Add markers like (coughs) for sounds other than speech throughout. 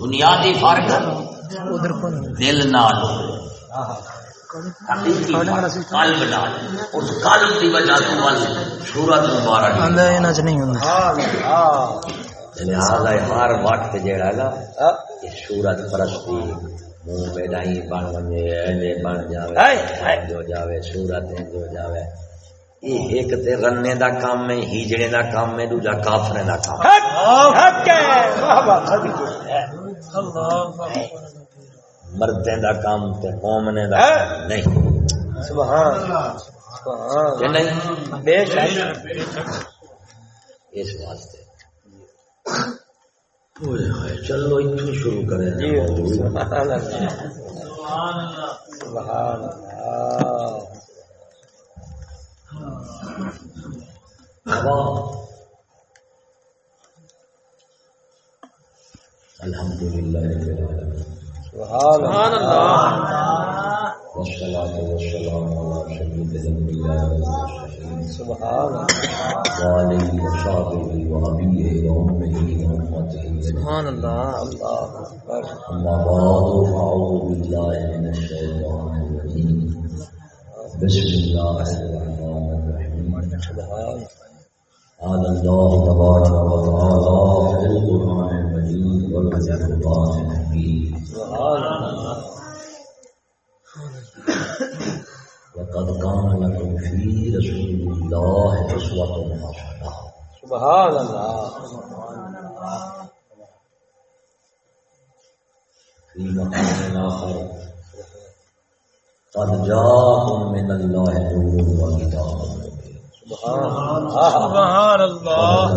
بنیادی فرق دل نال قلب نال اس قلب کی وجہ تو ول سورت مبارک لہذا ہر وقت جڑا نا یہ سورت پرستی منہ نہیں بن بن جاوے سورت جو جاوے. یہ ایک تے رنے دا کام ہے ہیجڑے دا کام ہے دوجا کافرے دا کام ہے مردیں دا کام تے مومنے دا کام نہیں سبحان کہ نہیں بے شک اس واسطے اوئے ہوئے چلو شروع کریں سبحان اللہ سبحان اللہ الحمد للہ سبحان اللہ والصلاة والسلام على سيد الأنبياء والمرسلين. سبحان اللہ وآله وصحبه وأبيه وأمه وأمته. سبحان اللہ اللہ اکبر أما بعد فأعوذ بالله من الشيطان الرجيم. بسم الله الرحمن الرحيم قال الله تبارك وتعالى في القرآن المجيد والقرآن الحكيم. سبحان اللہ لقد كان لكم في رسول الله أسوة حسنة. سبحان اللہ في مقام آخر. قد جاءكم من الله نور وكتاب. سبحان اللہ. سبحان الله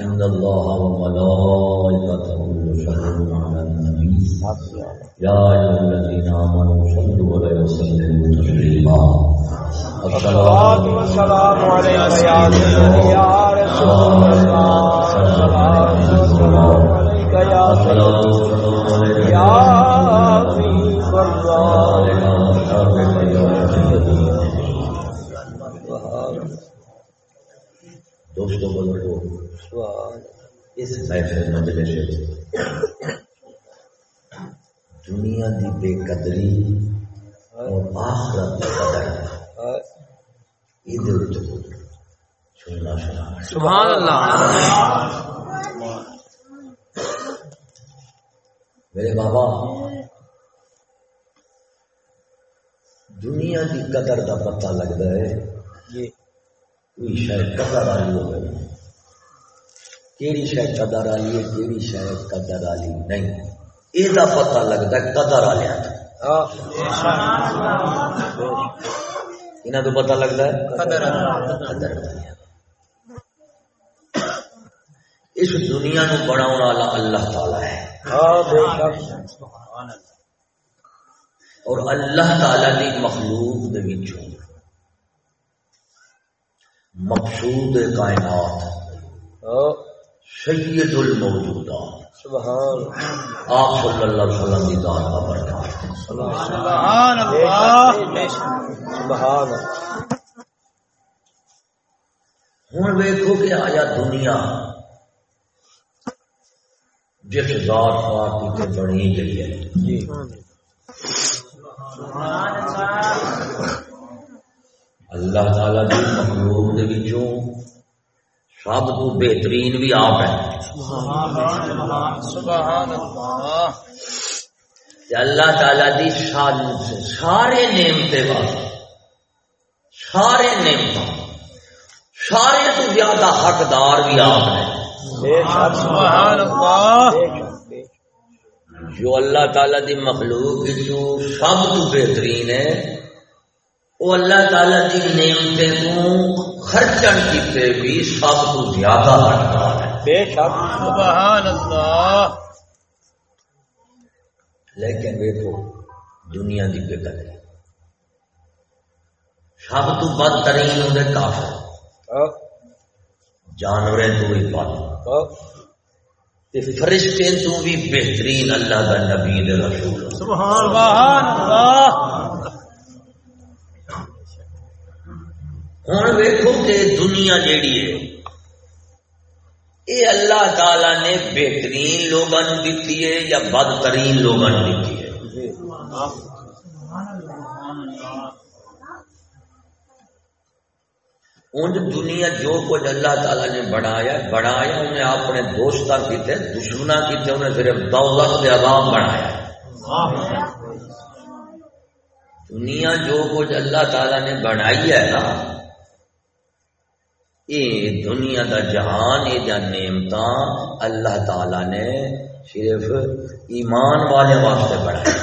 إن الله وملائكته يصلون على النبي. يا أيها الذين آمنوا صلوا عليه وسلموا تسليما. الصلاة والسلام عليك يا سيدي يا رسول الله. الصلاة والسلام عليك يا سيدي يا حبيب الله دوستو بزرگو اس محفل مجلس وچ دنیا دی بے قدری اور آخرت دی قدر اللہ ادھر سننا سنا سبحان اللہ۔ میرے بابا دنیا کی قدر کا پتہ لگتا ہے جی کوئی شاید قدر والی ہو گئی کیڑی شاید قدر والی ہے، کیڑی شاید قدر والی نہیں۔ یہ پتہ لگتا ہے قدر والے ہاں انہوں تو پتہ لگتا ہے قدر قدر والیاں اس دنیا نو بناؤ والا اللہ تعالی ہے۔ ہاں اور اللہ تعالی کی مخلوق دے وچوں۔ مقصود کائنات۔ ہاں۔ سید الموجودات سبحان آپ صلی اللہ علیہ وسلم کی ذات کا سبحان اللہ۔ سبحان ہوں ویکو کہ آیا دنیا جس ذات پاک کی بنی گئی ہے۔ جی۔ اللہ تعالی کی مخلوق دے وچوں سب تو بہترین بھی آپ ہے سبحان اللہ اللہ تعالی دی شان سارے نعمتے والے سارے نعمت سارے تو زیادہ حقدار بھی آپ ہیں۔ بے شک۔ سبحان اللہ۔ جو اللہ تعالی دی مخلوق جو سب تو بہترین ہے وہ اللہ تعالی دی نعمتیں تو خرچن کیتے بھی سب تو زیادہ حقدار ہے بے شک۔ سبحان اللہ لیکن دیکھو دنیا کی بے قدری سب تو بدترین ہوتے کافر۔ ہاں جانوریں تو بھی تے فرشتے تو بھی بہترین اللہ کا نبی رسول سبحان اللہ۔ ہوں ویکو کہ دنیا جیڑی ہے یہ اللہ تعالی نے بہترین لوگوں دیتی ہے یا بدترین لوگوں دیتی ہے؟ ان دنیا جو کچھ اللہ تعالی نے بنایا بنایا انہیں اپنے دوست کیتے دشمنا کیتے انہیں صرف دولت کے عذاب بنایا۔ دنیا جو کچھ اللہ تعالی نے بنائی ہے نا یہ دنیا دا جہان یہ نعمت اللہ تعالی نے صرف ایمان والے واسطے بنایا۔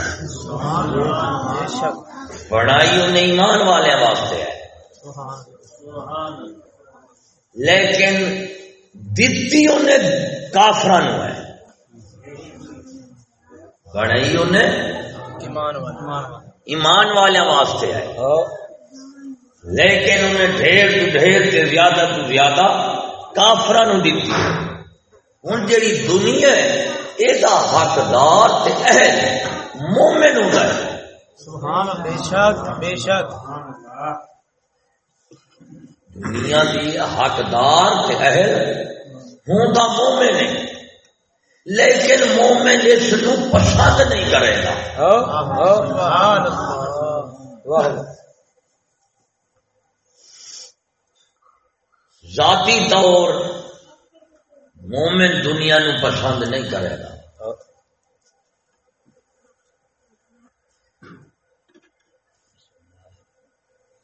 بنائی انہیں ایمان والے واسطے ہے۔ لیکن دتی انہیں کافران ہے۔ بنائی انہیں ایمان والے۔ واسطے ہے۔ ہاں۔ لیکن انہیں ڈھیر تو ڈھیر سے زیادہ تو زیادہ کافران دیتی ہوں جیڑی دنیا ہے یہ حقدار تے اہل مومن ہوتا ہے۔ سبحان بے شک بے شک۔ دنیا کی حقدار تے اہل ہوں تو مومن ہے۔ لیکن مومن اس نو پسند نہیں کرے گا۔ ذاتی طور مومن دنیا نو پسند نہیں کرے گا۔ ہاں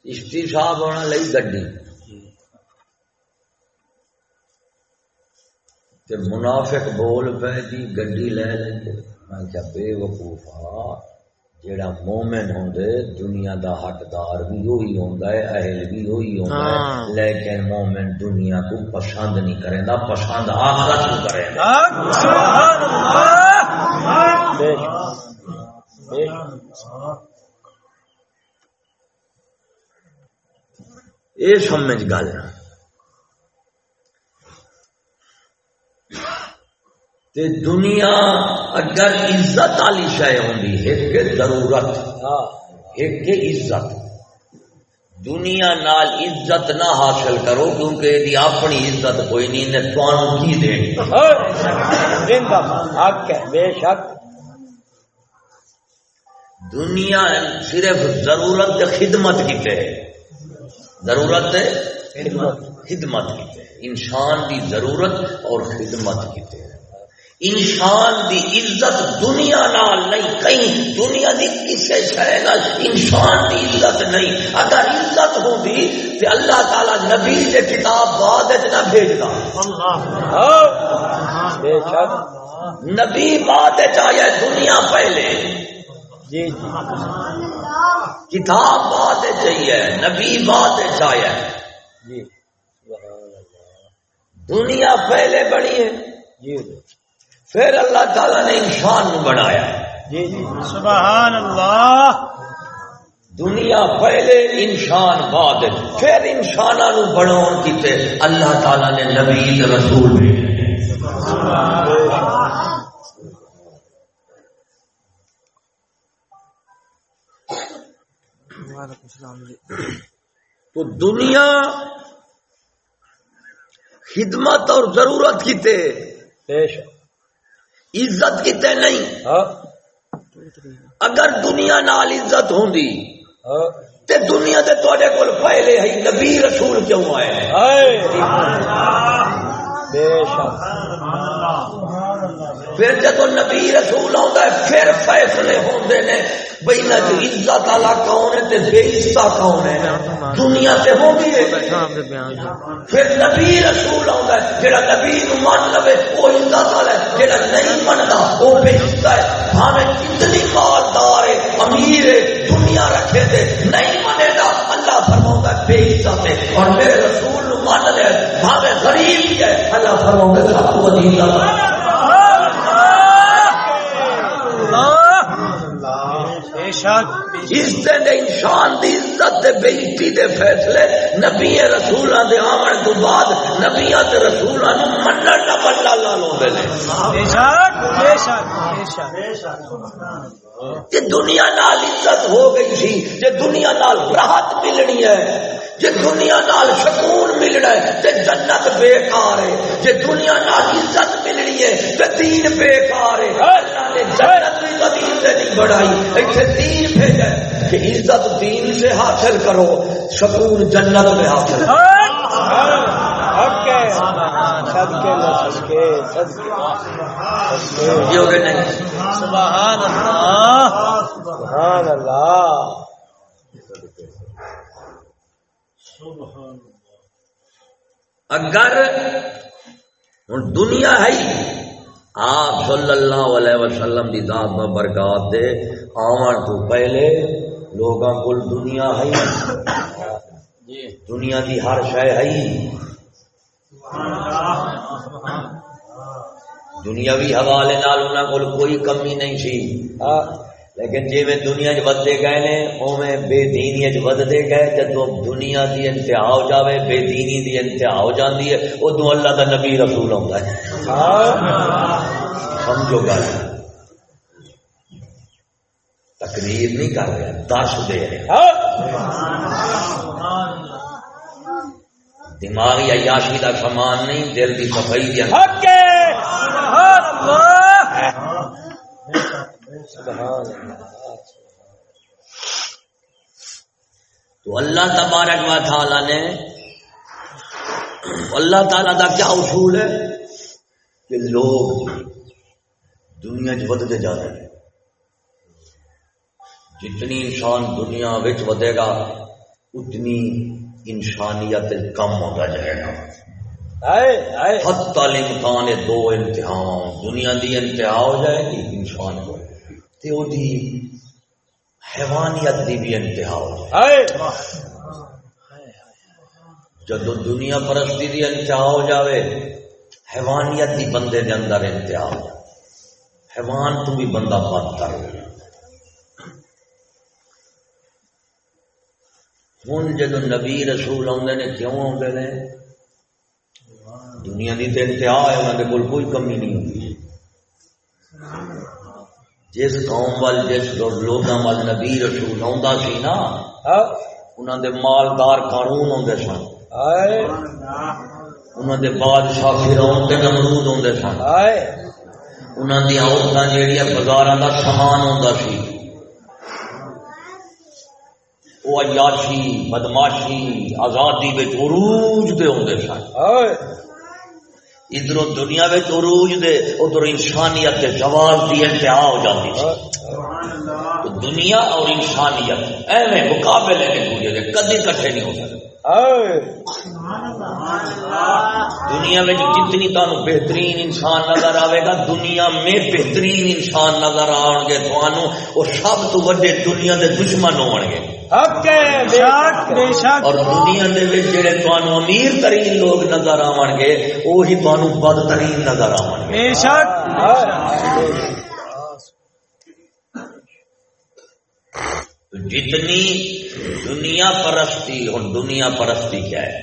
اشتی صاحب ہونا لئی گڈی۔ تے منافق بول پے جی گڈی لے لیں میں کیا بے وقوفا جیڑا مومن ہوندے دنیا دا حقدار بھی وہی ہوندا ہے اہل بھی وہی ہوندا ہے۔ ہاں۔ لیکن مومن دنیا کو پسند نہیں کرے گا پسند آخرت کو کرے گا سبحان اللہ۔ بے بے یہ سمجھ گل۔ تے دنیا اگر عزت والی شے ہوندی ایک ضرورت ہاں۔ ایک عزت۔ دنیا نال عزت نہ حاصل کرو کیونکہ دی اپنی عزت کوئی نہیں نے تانوں کی دینی۔ حق ہے بے شک۔ دنیا صرف ضرورت خدمت کیتے۔ ہے ضرورت خدمت کیتے۔ انسان دی ضرورت اور خدمت کیتے۔ انسان دی عزت دنیا نال نہیں کہیں دنیا دی کسی شے نال انسان دی عزت نہیں۔ اگر عزت ہوندی تے اللہ تعالی نبی دے کتاب بعد وچ نہ بھیجدا۔ بے شک نبی بعد وچ آیا دنیا پہلے۔ جی جی۔ کتاب بعد وچ آئی ہے نبی بعد وچ آیا جی دنیا پہلے بنی ہے۔ جی۔ پھر اللہ تعالی نے انسان نو بنایا جی جی سبحان اللہ۔ دنیا پہلے انسان بعد پھر انسانوں نو بناؤ کیتے اللہ تعالی نے نبی رسول بھیجے۔ تو دنیا خدمت اور ضرورت کیتے بے شک۔ عزت کیتے نہیں؟ ہاں۔ اگر دنیا نال عزت ہوندی ہاں۔ تے دنیا دے تواڈے کول پہلے ہی نبی رسول کیوں آئے ہیں؟ بے شک۔ پھر جب نبی رسول آتا ہے پھر فیصلے ہوتے نے۔ بھائی نہ جو عزت والا کون ہے تے بے عزت کون ہے؟ دنیا سے ہو گئی ہے۔ پھر نبی رسول آتا ہے، جڑا نبی نو مان لوے، وہ عزت والا ہے۔ جڑا نہیں منتا وہ بے عزت ہے۔ ہمیں کتنی مالدار ہے، امیر ہے، دنیا رکھے تھے نہیں منے گا۔ اللہ فرماؤں ہے، بے عزت ہے۔ اور میرے رسول نو مان لے ہمیں غریب ہے۔ اللہ فرماؤں ہے، سب کو عزت ہے بے شک اس دن انسان دی عزت دے بےزتی دے فیصلے نبی رسولاں دے تو بعد نبیاں تے رسولاں نو منن نہ بندہ لا لو دے نے بے شک بے شک بے شک۔ کہ دنیا نال عزت ہو گئی سی جے دنیا نال راحت ملنی ہے جی دنیا نال سکون ملنا ہے تے جنت بیکار ہے۔ جی دنیا نال عزت ملنی ہے تے دین بیکار ہے۔ اللہ نے جنت بھی سے نہیں بڑھائی ایتھے دین بھیجا کہ عزت دین سے حاصل کرو سکون جنت میں حاصل سبحان اللہ سبحان اللہ اگر دنیا ہے آپ صلی اللہ علیہ وسلم دی ذات میں برکات دے آون تو پہلے لوگاں کول دنیا ہے۔ جی۔ دنیا دی ہر شے ہے۔ دنیاوی حوالے نال انہاں کول کوئی کمی نہیں سی۔ ہاں۔ لیکن جی میں دنیا چ ودتے گئے نے اوے بے دینی چ ودتے گئے جدو دنیا دی انتہا ہو جاوے بے دینی دی انتہا ہو جاندی ہے ادو اللہ دا نبی رسول آتا ہے۔ سمجھو گل۔ تقریر نہیں کر رہے دس دے رہے دماغی عیاشی دا سامان نہیں دل کی صفائی دی حق ہے سبحان اللہ تو اللہ تبارک و تعالی نے اللہ تعالی دا کیا اصول ہے؟ کہ لوگ دنیا چ جا رہے ہیں۔ جتنی انسان دنیا ودے گا اتنی انسانیت کم ہوتا جائے گا۔ حتی الامکان دو امتحان۔ دنیا دی انتہا ہو جائے گی انسان کو۔ تے او دی حیوانیت دی بھی انتہا ہو جائے۔ جدو دنیا پرستی دی انتہا ہو جاوے حیوانیت دی بندے دے اندر انتہا ہو جائے حیوان تو بھی بندہ بدتر ہو جائے ہوں جدو نبی رسول آدھے نے کیوں آدھے نے؟ دنیا کی تو انتہا ہے انہوں کے کول کوئی کمی نہیں ہوتی جس قوم وال جس لوگوں وال نبی رسول آتا سی نا انہوں دے مالدار قانون ہوندے سن۔ انہوں دے بادشاہ فرعون تے نمرود سن۔ انہوں دی عورتاں جیڑیاں بازاراں دا سامان ہوندا سی۔ وہ عیاشی بدماشی آزادی عروج دے ہوندے سن۔ ادھر دنیا عروج دے ادھر انسانیت دے زوال دی انتہا ہو جاتی تو دنیا اور انسانیت ایویں مقابلے نہیں ہوئے دے کدی کٹھے نہیں ہو سکتے۔ دنیا میں جتنی تمہیں بہترین انسان نظر آئے گا دنیا میں بہترین انسان نظر آن گے۔ تمہوں وہ سب تو وڈے دنیا دے دشمن ہون گے۔ اور دنیا دے وچ جڑے تمہوں امیر ترین لوگ نظر آون گے وہی تمہوں بدترین نظر آون گے۔ بے شک۔ جتنی دنیا پرستی اور دنیا پرستی کیا ہے؟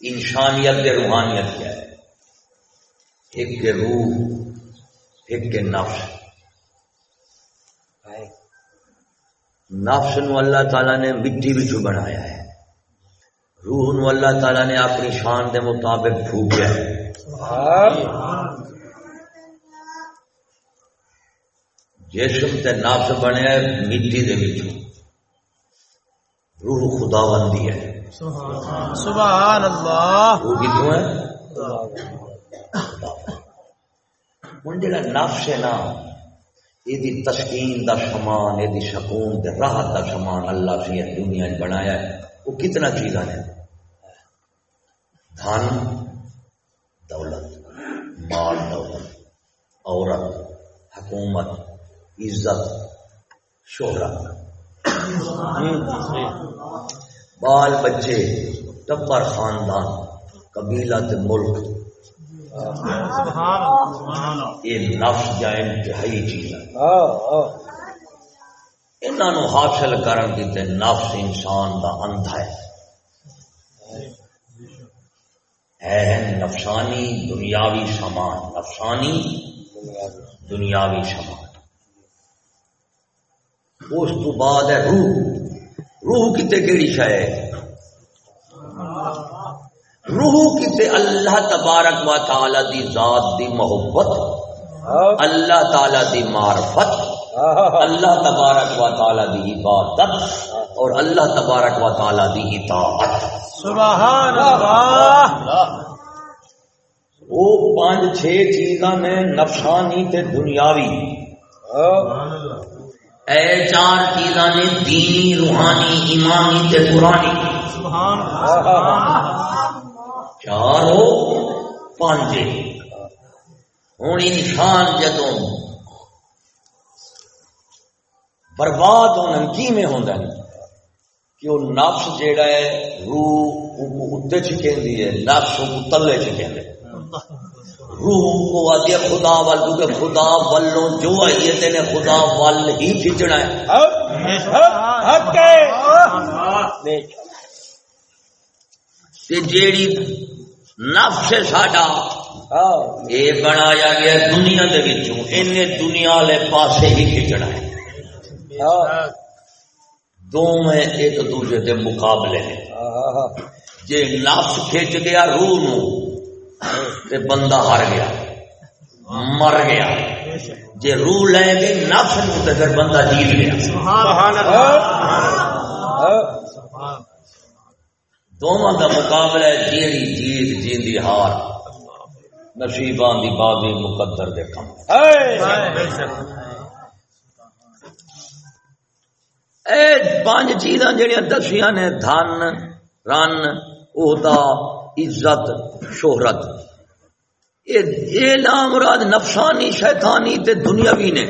انسانیت کے روحانیت کیا ہے؟ ایک کے روح ایک کے نفس۔ نفس نو اللہ تعالیٰ نے مٹی بچو بنایا ہے۔ روح نو اللہ تعالیٰ نے اپنی شان دے مطابق پھوکیا ہے۔ جسم تے نفس بنیا مٹی دے وچوں۔ روح خدا بندی ہے۔ سبحان اللہ۔ وہ کتوں ہے؟ ہوں جا نفس ہے نا یہ تسکین دا سامان یہ سکون دے راحت دا سامان اللہ سے دنیا چ بنایا ہے۔ وہ کتنا چیزاں نے دھن دولت مال دولت عورت حکومت عزت شہرت بال بچے ٹبر خاندان، قبیلہ تے ملک۔ یہ نفس یا انتہائی چیز ہے۔ انہوں حاصل کرن کی تے نفس انسان دا اندھا ہے۔ ہے نفسانی، دنیاوی سامان۔ نفسانی، دنیاوی سامان۔ اس تو بعد ہے روح۔ روح کتے کیڑی شے؟ روح کتے اللہ تبارک و تعالی دی ذات دی محبت، اللہ تعالی دی معرفت، اللہ تبارک و تعالی دی عبادت، اور اللہ تبارک و تعالی دی اطاعت۔ سبحان اللہ وہ پانچ چھ چیزاں نے نفسانی تے دنیاوی۔ اے چار چیزاں نے دینی، روحانی، ایمانی تے پرانی۔ سبحان چار ہو پانچ ہوں انسان جدو برباد ہونا کی میں ہوتا ہے؟ کہ وہ نفس جیڑا ہے، روح اتنے چکیندی ہے، نفس تلے چکیندے روح کو ہے خدا وال کیونکہ خدا والوں جو آئی ہے تینے خدا وال ہی کھچنا ہے۔ جیڑی نفس ساڈا یہ بنایا گیا دنیا دے وچوں۔ اینے دنیا والے پاسے ہی کھچنا ہے۔ دونوں ایک دوسرے کے مقابلے ہیں۔ جے نفس کھچ گیا روح نو تے بندہ ہر گیا۔ مر گیا۔ جے روح لے گئی نفس نو تے پھر بندہ جیت گیا۔ سبحان اللہ دونوں کا مقابلہ جیڑی جیت جیندی ہار نصیبان دی بازی مقدر دے کم۔ اے پانچ چیزاں جڑیاں دسیاں نے دھن، رن، عہدہ عزت شہرت۔ یہ نام مراد نفسانی شیطانی تے دنیاوی نے۔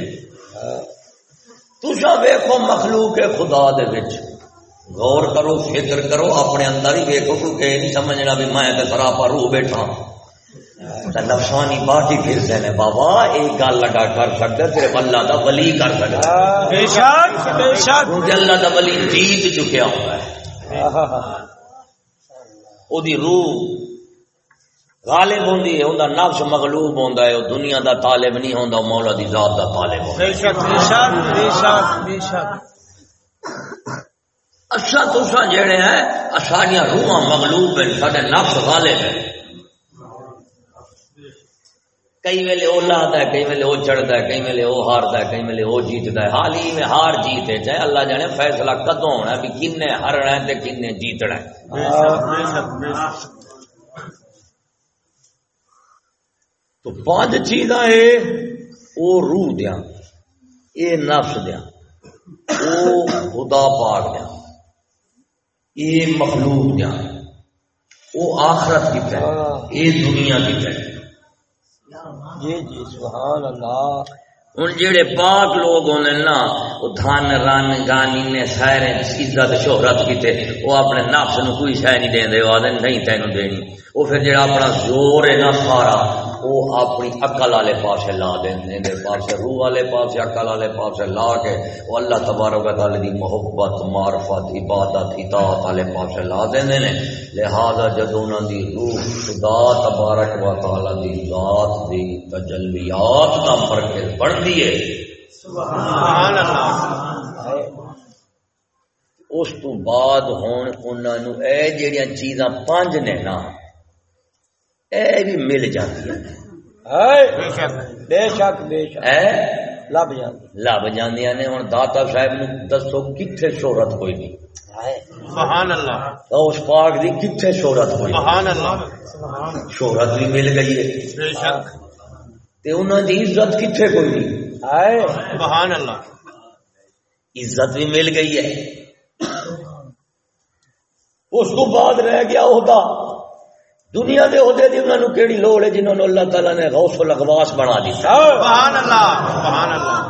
تسا ویکھو مخلوق خدا دے وچ۔ غور کرو فکر کرو اپنے اندر ہی ویکھو کیونکہ یہ نہیں سمجھنا بھی میں تے سراپا روح بیٹھا۔ نفسانی باٹی پھر نے بابا ایک گل لگا کر سکتے صرف اللہ دا ولی کر سکتا بے شک بے شک۔ کیونکہ اللہ دا ولی جیت چکیا ہوتا ہے۔ او دی روح غالب ہوندی ہے اوندا نفس مغلوب ہوندا ہے او دنیا دا طالب نہیں ہوندا مولا دی ذات دا طالب ہوندا بے شک بے شک بے شک بے شک اچھا تسا جڑے ہیں ساڈیاں روحاں مغلوب ہیں ساڈے نفس غالب ہیں کئی ویلے وہ لاتا ہے، کئی ویلے وہ چڑھتا ہے، کئی ویلے وہ ہارتا ہے، کئی ویلے وہ جیتتا ہے۔ حال ہی میں ہار جیتے چاہے اللہ جانے فیصلہ کدوں ہونا ہے، بھی کن ہرنا ہے تے کن جیتنا ہے۔ تو پانچ چیزاں اے او روح دیا اے نفس دیا او خدا پاک دیا اے مخلوق دیا او آخرت کی طرح، اے دنیا کی طرح۔ جی جی سبحان اللہ۔ ہوں جڑے پاک لوگ ہونے نا وہ دھن، رن، گانی نے سارے عزت، شہرت کیتے وہ اپنے نفس نو کوئی شہ نہیں دیں دے وہ آدھے نہیں تینوں دینی۔ وہ پھر جڑا اپنا زور ہے نا سارا وہ اپنی عقل والے پاسے لا دیں دے پاسے روح والے پاسے عقل والے پاسے لا کے وہ اللہ تبارک و تعالی دی محبت، معرفت، عبادت، اطاعت والے پاسے لا دیں نے لہذا جدوں انہاں دی روح خدا تبارک و تعالی دی ذات دی تجلیات دا مرکز بنتی ہے۔ سبحان اللہ۔ اس تو بعد ہون انہاں نو اے جڑیاں چیزاں پانچ نے نا اے بھی مل جاندیاں نے بے شک۔ بے شک بے شک۔ اے؟ لب لب جاندیاں نے ہن داتا صاحب نو دسو کتھے شہرت کوئی نہیں سبحان اللہ۔ اس پاک دی کتھے شہرت ہوئی سبحان اللہ۔ شہرت بھی مل گئی ہے۔ بے شک۔ تے انہاں دی عزت کتھے کوئی نہیں ہائے۔ سبحان اللہ۔ عزت بھی مل گئی ہے۔ اس کو بعد رہ گیا عہدہ دنیا دے عہدے دی انہاں نو کیڑی لوڑ ہے جنہوں نے اللہ تعالی نے غوث الاغواس بنا دیتا سبحان اللہ سبحان اللہ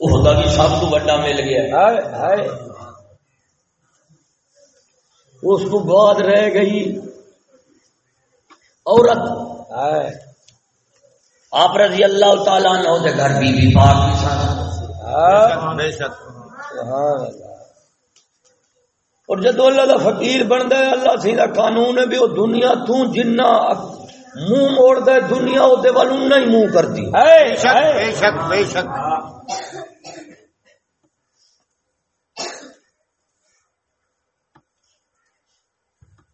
عہدہ بھی سب تو بڑا مل گیا ہے۔ ہائے ہائے۔ اس کو بعد رہ گئی عورت۔ ہائے۔ آپ رضی اللہ تعالیٰ عنہ دے گھر بی بی پاک بھی سن۔ ہاں بے شک۔ سبحان اللہ۔ اور جدو اللہ دا فقیر بنتا ہے اللہ سی دا قانون ہے بھی وہ دنیا تو جنہ منہ موڑ دے دنیا وہ والوں نہیں منہ کرتی۔ بے شک بے شک بے شک۔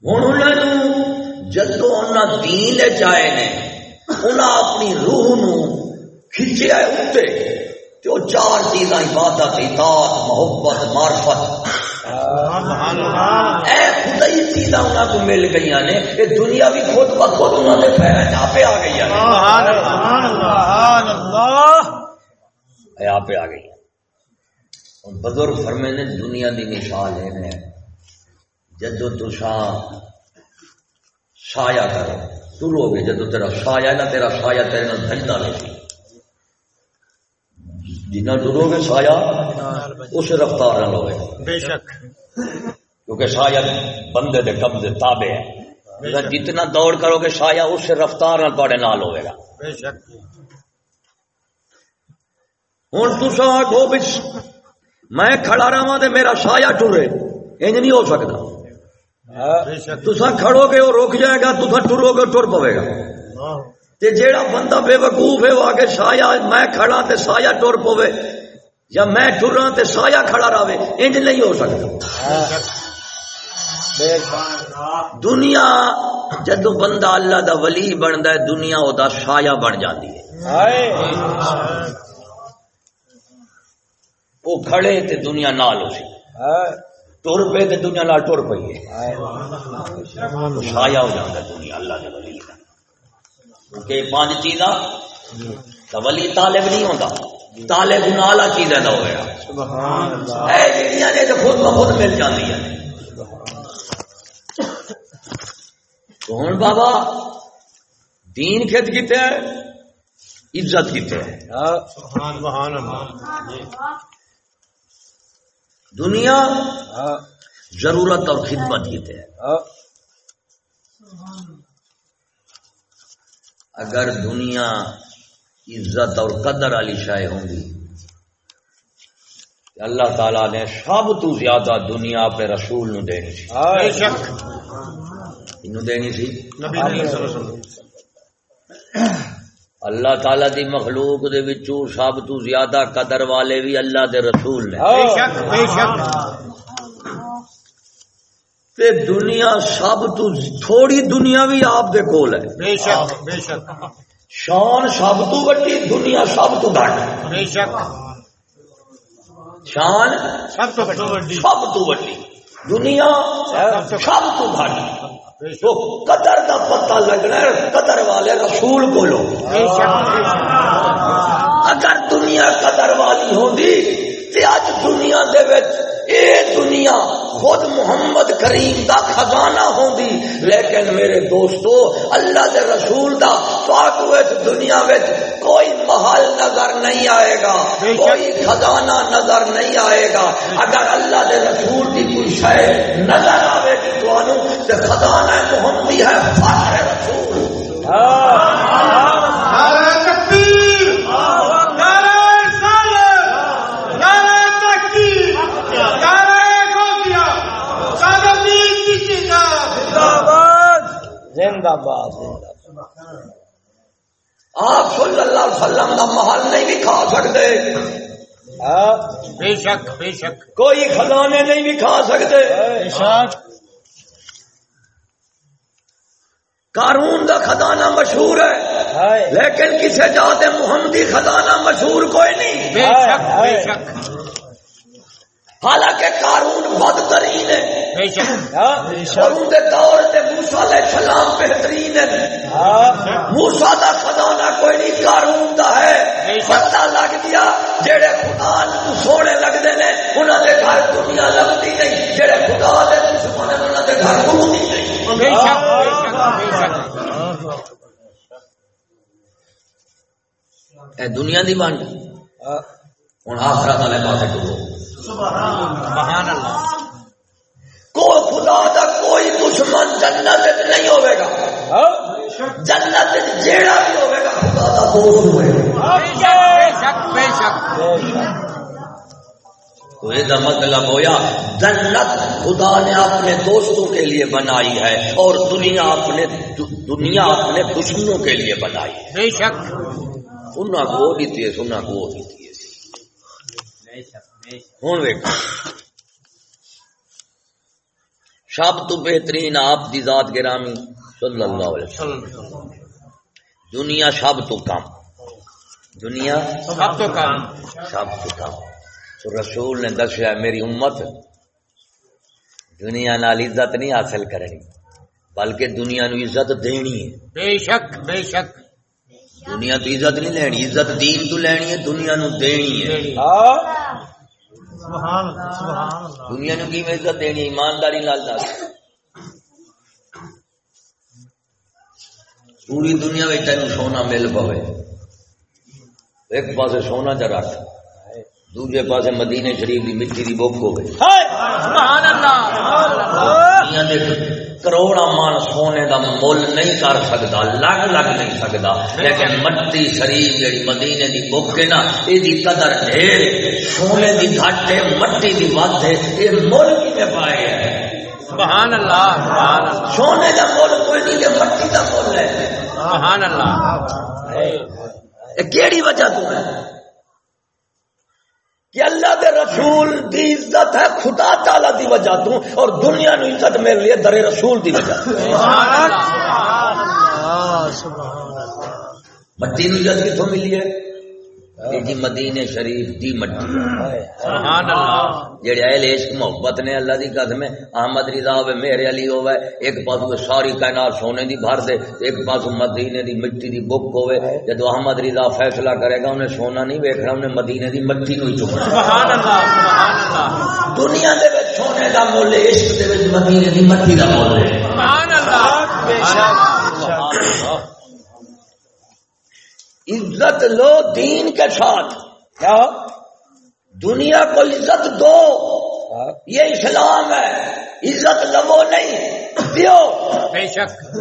ہوں انہوں جدو انہیں دین چائے نے انہیں اپنی روح نو کھچیا اتنے تو چار چیزاں عبادت اطاعت محبت معرفت۔ اے خدائی چیزاں انہوں کو مل گئی نے یہ دنیا بھی خود بخود انہوں نے پیر چاپے آ گئی آپ آ گئی بزرگ فرمے نے دنیا دی مثال ہے جدو تسا سایا کرو ٹرو گے جدو تیرا سایا نا تیرا سایا تیرے نال رہے جنا ٹرو گے سایا اس رفتار نہ ہوئے بے شک۔ کیونکہ سایا بندے دے قبضے تابع ہے۔ جتنا دوڑ کرو گے سایا اس رفتار نہ تھوڑے نال ہوئے گا۔ بے شک۔ ہوں تسا آگو بچ میں کھڑا رہا تو میرا سایا ٹرے انج نہیں ہو سکتا تسا کھڑو گے وہ رک جائے گا تسا ٹرو گے ٹر پوے گا۔ تے جیڑا بندہ بے وقوف ہے وہ آگے سایا میں کھڑا تے سایا ٹر پوے یا میں ٹرا تے سایا کھڑا رہے انج نہیں ہو سکتا۔ دنیا، جدو بندہ اللہ دا ولی بنتا ہے، دنیا وہ دا سایا بن جاتی ہے۔ وہ کھڑے تے دنیا نال ہو سی۔ ٹر پے تے دنیا نال ٹر پئی ہے۔ سایا ہو جاتا ہے دنیا، اللہ دے ولی دا۔ کیونکہ پانچ چیزاں تا ولی طالب نہیں ہوتا طالب نالا چیزیں اے جڑیاں نے تے خود بخود مل جاتی ہیں۔ تو ہوں بابا؟ دین کھت کیتے ہیں؟ عزت کیتے ہیں۔ سبحان اللہ۔ دنیا ضرورت اور خدمت کیتے ہیں۔ اگر دنیا عزت اور قدر والی شائع ہوں گی اللہ تعالی نے سب تو زیادہ دنیا اپنے رسول نو دینی سی۔ بے شک۔ انہوں دینی سی؟ اللہ تعالی دی مخلوق دے وچوں سب تو زیادہ قدر والے بھی اللہ دے رسول نے۔ بے شک بے شک۔ تے دنیا سب تو تھوڑی دنیا بھی آپ دے کول ہے۔ بے شک بے شک۔ شان سب تو بڑی دنیا سب تو گھٹ۔ بے شک۔ شان سب تو بڑی سب تو بڑی دنیا سب تو گھٹ۔ تو قدر دا پتہ لگنا ہے قدر والے رسول کو لو اگر دنیا قدر والی ہوندی تے اج دنیا دے وچ اے دنیا خود محمد کریم دا خزانہ ہوندی لیکن میرے دوستو اللہ دے رسول دا وچ دنیا وچ کوئی محل نظر نہیں آئے گا کوئی خزانہ نظر نہیں آئے گا۔ اگر اللہ دے رسول دی کوئی شے نظر آوے گی تانوں تے خزانہ محمدی ہے فخر رسول۔ نعرہ تکبیر نعرہ رسالت نعرہ تحقیق نعرہ غوثیہ سادہ دین کی کتاب زندہ باد آپ صلی اللہ علیہ وسلم دا محل نہیں بھی کھا سکتے۔ ہاں؟ بے شک بے شک۔ کوئی خزانے نہیں بھی کھا سکتے۔ بے شک۔ قارون دا خزانہ مشہور ہے۔ لیکن کسی جاتے محمدی خزانہ مشہور کوئی نہیں۔ بے شک بے شک۔ حالانکہ قارون بدترین ہے بے شک۔ ہاں۔ اور ان دے دور تے موسیٰ علیہ السلام بہترین ہے ہاں۔ موسیٰ دا خزانہ کوئی نہیں قارون دا ہے۔ پتہ لگ گیا جڑے خدا سونے لگدے نے انہاں دے گھر دنیا لگدی نہیں جڑے خدا دے دشمن نے دے گھر نہیں بے شک بے شک بے شک۔ اے دنیا دی بانڈ ہن آخرت والے پاسے ٹرو سبحان اللہ۔ کوئی خدا دا کوئی دشمن جنت نہیں ہوے گا۔ ہاں؟ جنت جیڑا بھی ہوے گا خدا دا دوست ہوے گا۔ بے شک بے شک۔ بے شک تو یہ مطلب ہویا جنت خدا نے اپنے دوستوں کے لیے بنائی ہے اور دنیا اپنے دنیا اپنے دشمنوں کے لیے بنائی ہے۔ بے شک۔ انہاں کو وہ دیتی ہے انہاں کو دیتی ہے ہوں ویک سب تو بہترین آپ دی ذات گرامی صلی اللہ علیہ وسلم۔ دنیا سب تو کم۔ دنیا سب تو کام سب تو کم۔ تو رسول نے دسیا میری امت دنیا نال عزت نہیں حاصل کرنی بلکہ دنیا نو عزت دینی ہے۔ بے شک بے شک۔ دنیا تو عزت نہیں لینی عزت دین تو لینی ہے دنیا نو دینی ہے۔ دنیا نو کی عزت دینی ایمانداری نال دس۔ پوری دنیا میں تین سونا مل پوے۔ ایک پاسے سونا چ رکھ دوجے پاسے مدینے شریف کی مٹی کی بک ہوگی سبحان اللہ۔ دنیا دے کروڑا مان سونے دا مول نہیں کر سکتا لگ لگ نہیں سکتا لیکن مٹی شریف جڑی مدینے دی بک ہے نا یہ دی قدر ڈھیر سونے دی گھٹ ہے مٹی دی ود ہے۔ یہ مول کی پائے ہے؟ سبحان اللہ سبحان اللہ سونے دا مول کوئی نہیں ہے مٹی دا مول ہے۔ سبحان اللہ کیڑی وجہ تو ہے؟ کہ اللہ دے رسول دی عزت ہے خدا تعالی دی وجہ تو اور دنیا نو عزت مل رہی ہے در رسول دی وجہ سبحان اللہ۔ مٹی نو عزت کتوں ملی ہے؟ جی مدینے شریف دی مٹی۔ سبحان اللہ۔ جڑے اہل عشق محبت نے اللہ دی قسم ہے احمد رضا ہوے میرے علی ہوے ایک پاسو ساری کائنات سونے دی بھر دے ایک پاسو مدینے دی مٹی دی بک ہوے جدو احمد رضا فیصلہ کرے گا انہیں سونا نہیں ویکھنا انہیں مدینے دی مٹی نو چکنا سبحان اللہ سبحان اللہ۔ دنیا دے وچ سونے دا مول ہے، عشق دے وچ مدینے دی مٹی دا مول ہے۔ سبحان اللہ۔ بے شک عزت لو دین کے ساتھ۔ کیا؟ دنیا کو عزت دو۔ یہ اسلام ہے۔ عزت لو نہیں۔ دیو۔ بے شک۔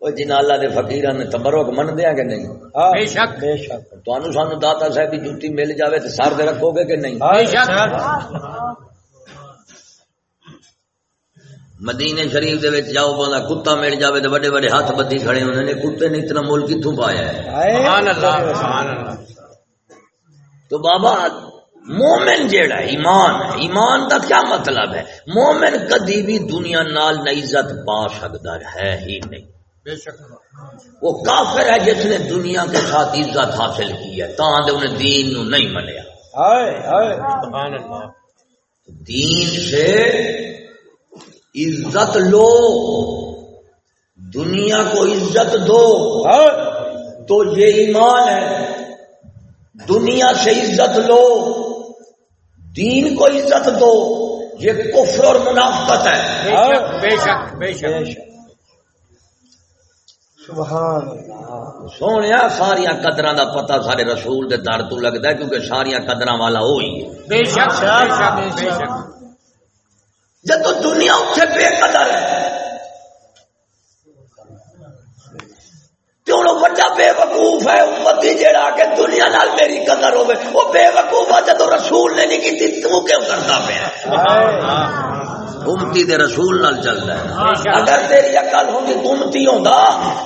وہ جن اللہ دے فقیران نے تبرک من دیا کہ نہیں؟ بے شک۔ بے شک۔ تو سانو داتا صاحب کی جوتی مل جاوے تو سر دے رکھو گے کہ نہیں؟ بے شک۔ مدینے شریف دے وچ جاؤ بولا کتا مل جاوے تو بڑے بڑے ہاتھ بدی کھڑے ہونے نے کتے نے اتنا مول کتوں پایا ہے؟ سبحان اللہ سبحان اللہ۔ تو بابا مومن جیڑا ہے ایمان ہے۔ ایمان کا کیا مطلب ہے؟ مومن کدی بھی دنیا نال نہ عزت پا سکتا ہے ہی نہیں۔ بے شک وہ کافر ہے جس نے دنیا کے ساتھ عزت حاصل کی ہے تاں دے انہیں دین نو نہیں منیا۔ ہائے ہائے سبحان اللہ۔ دین سے عزت لو دنیا کو عزت دو۔ ہائے تو یہ ایمان ہے دنیا سے عزت لو دین کو عزت دو۔ یہ کفر اور منافقت ہے۔ بے شک بے شک بے شک۔ سبحان اللہ۔ سونے ساریا قدر دا پتا سارے رسول دے در تو لگتا ہے کیونکہ ساریا قدر والا وہی ہے۔ بے شک بے شک بے شک۔ جب تو دنیا اتنے بے قدر ہے۔ تو بڑا بے وقوف ہے؟ امتی جیڑا کہ دنیا نال میری قدر ہوے وہ بے وقوف ہے جب رسول نے نہیں کی تو کیوں کرتا پیا؟ امتی دے رسول نال چلتا ہے۔ اگر تیری عقل ہوندی تو امتی ہوندا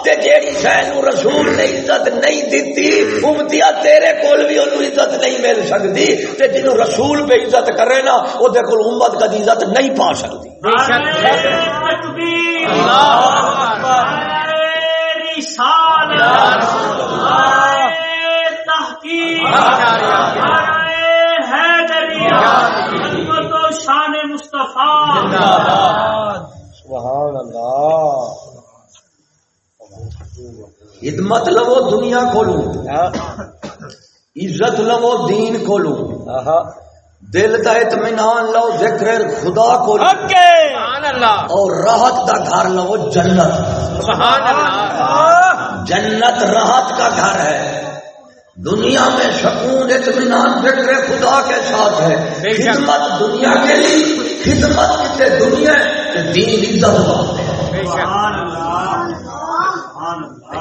تے جیڑی شے نو رسول نے عزت نہیں دتی امتیا تیرے کول بھی اونوں عزت نہیں مل سکتی تے جنوں رسول بے عزت کرے نا او دے کول امت کدی عزت نہیں پا سکتی بے شک بے اللہ اکبر سبحان اللہ۔ خدمت لو دنیا کھولو عزت لو دین کھولو آہا دل کا اطمینان لو ذکر خدا کو سبحان اللہ اور راحت کا گھر لو جنت۔ سبحان اللہ۔ جنت راحت کا گھر ہے۔ دنیا میں سکون اطمینان ذکر خدا کے ساتھ ہے۔ بے شک۔ خدمت دنیا کے لیے خدمت کتنے دنیا دین عزت واسطے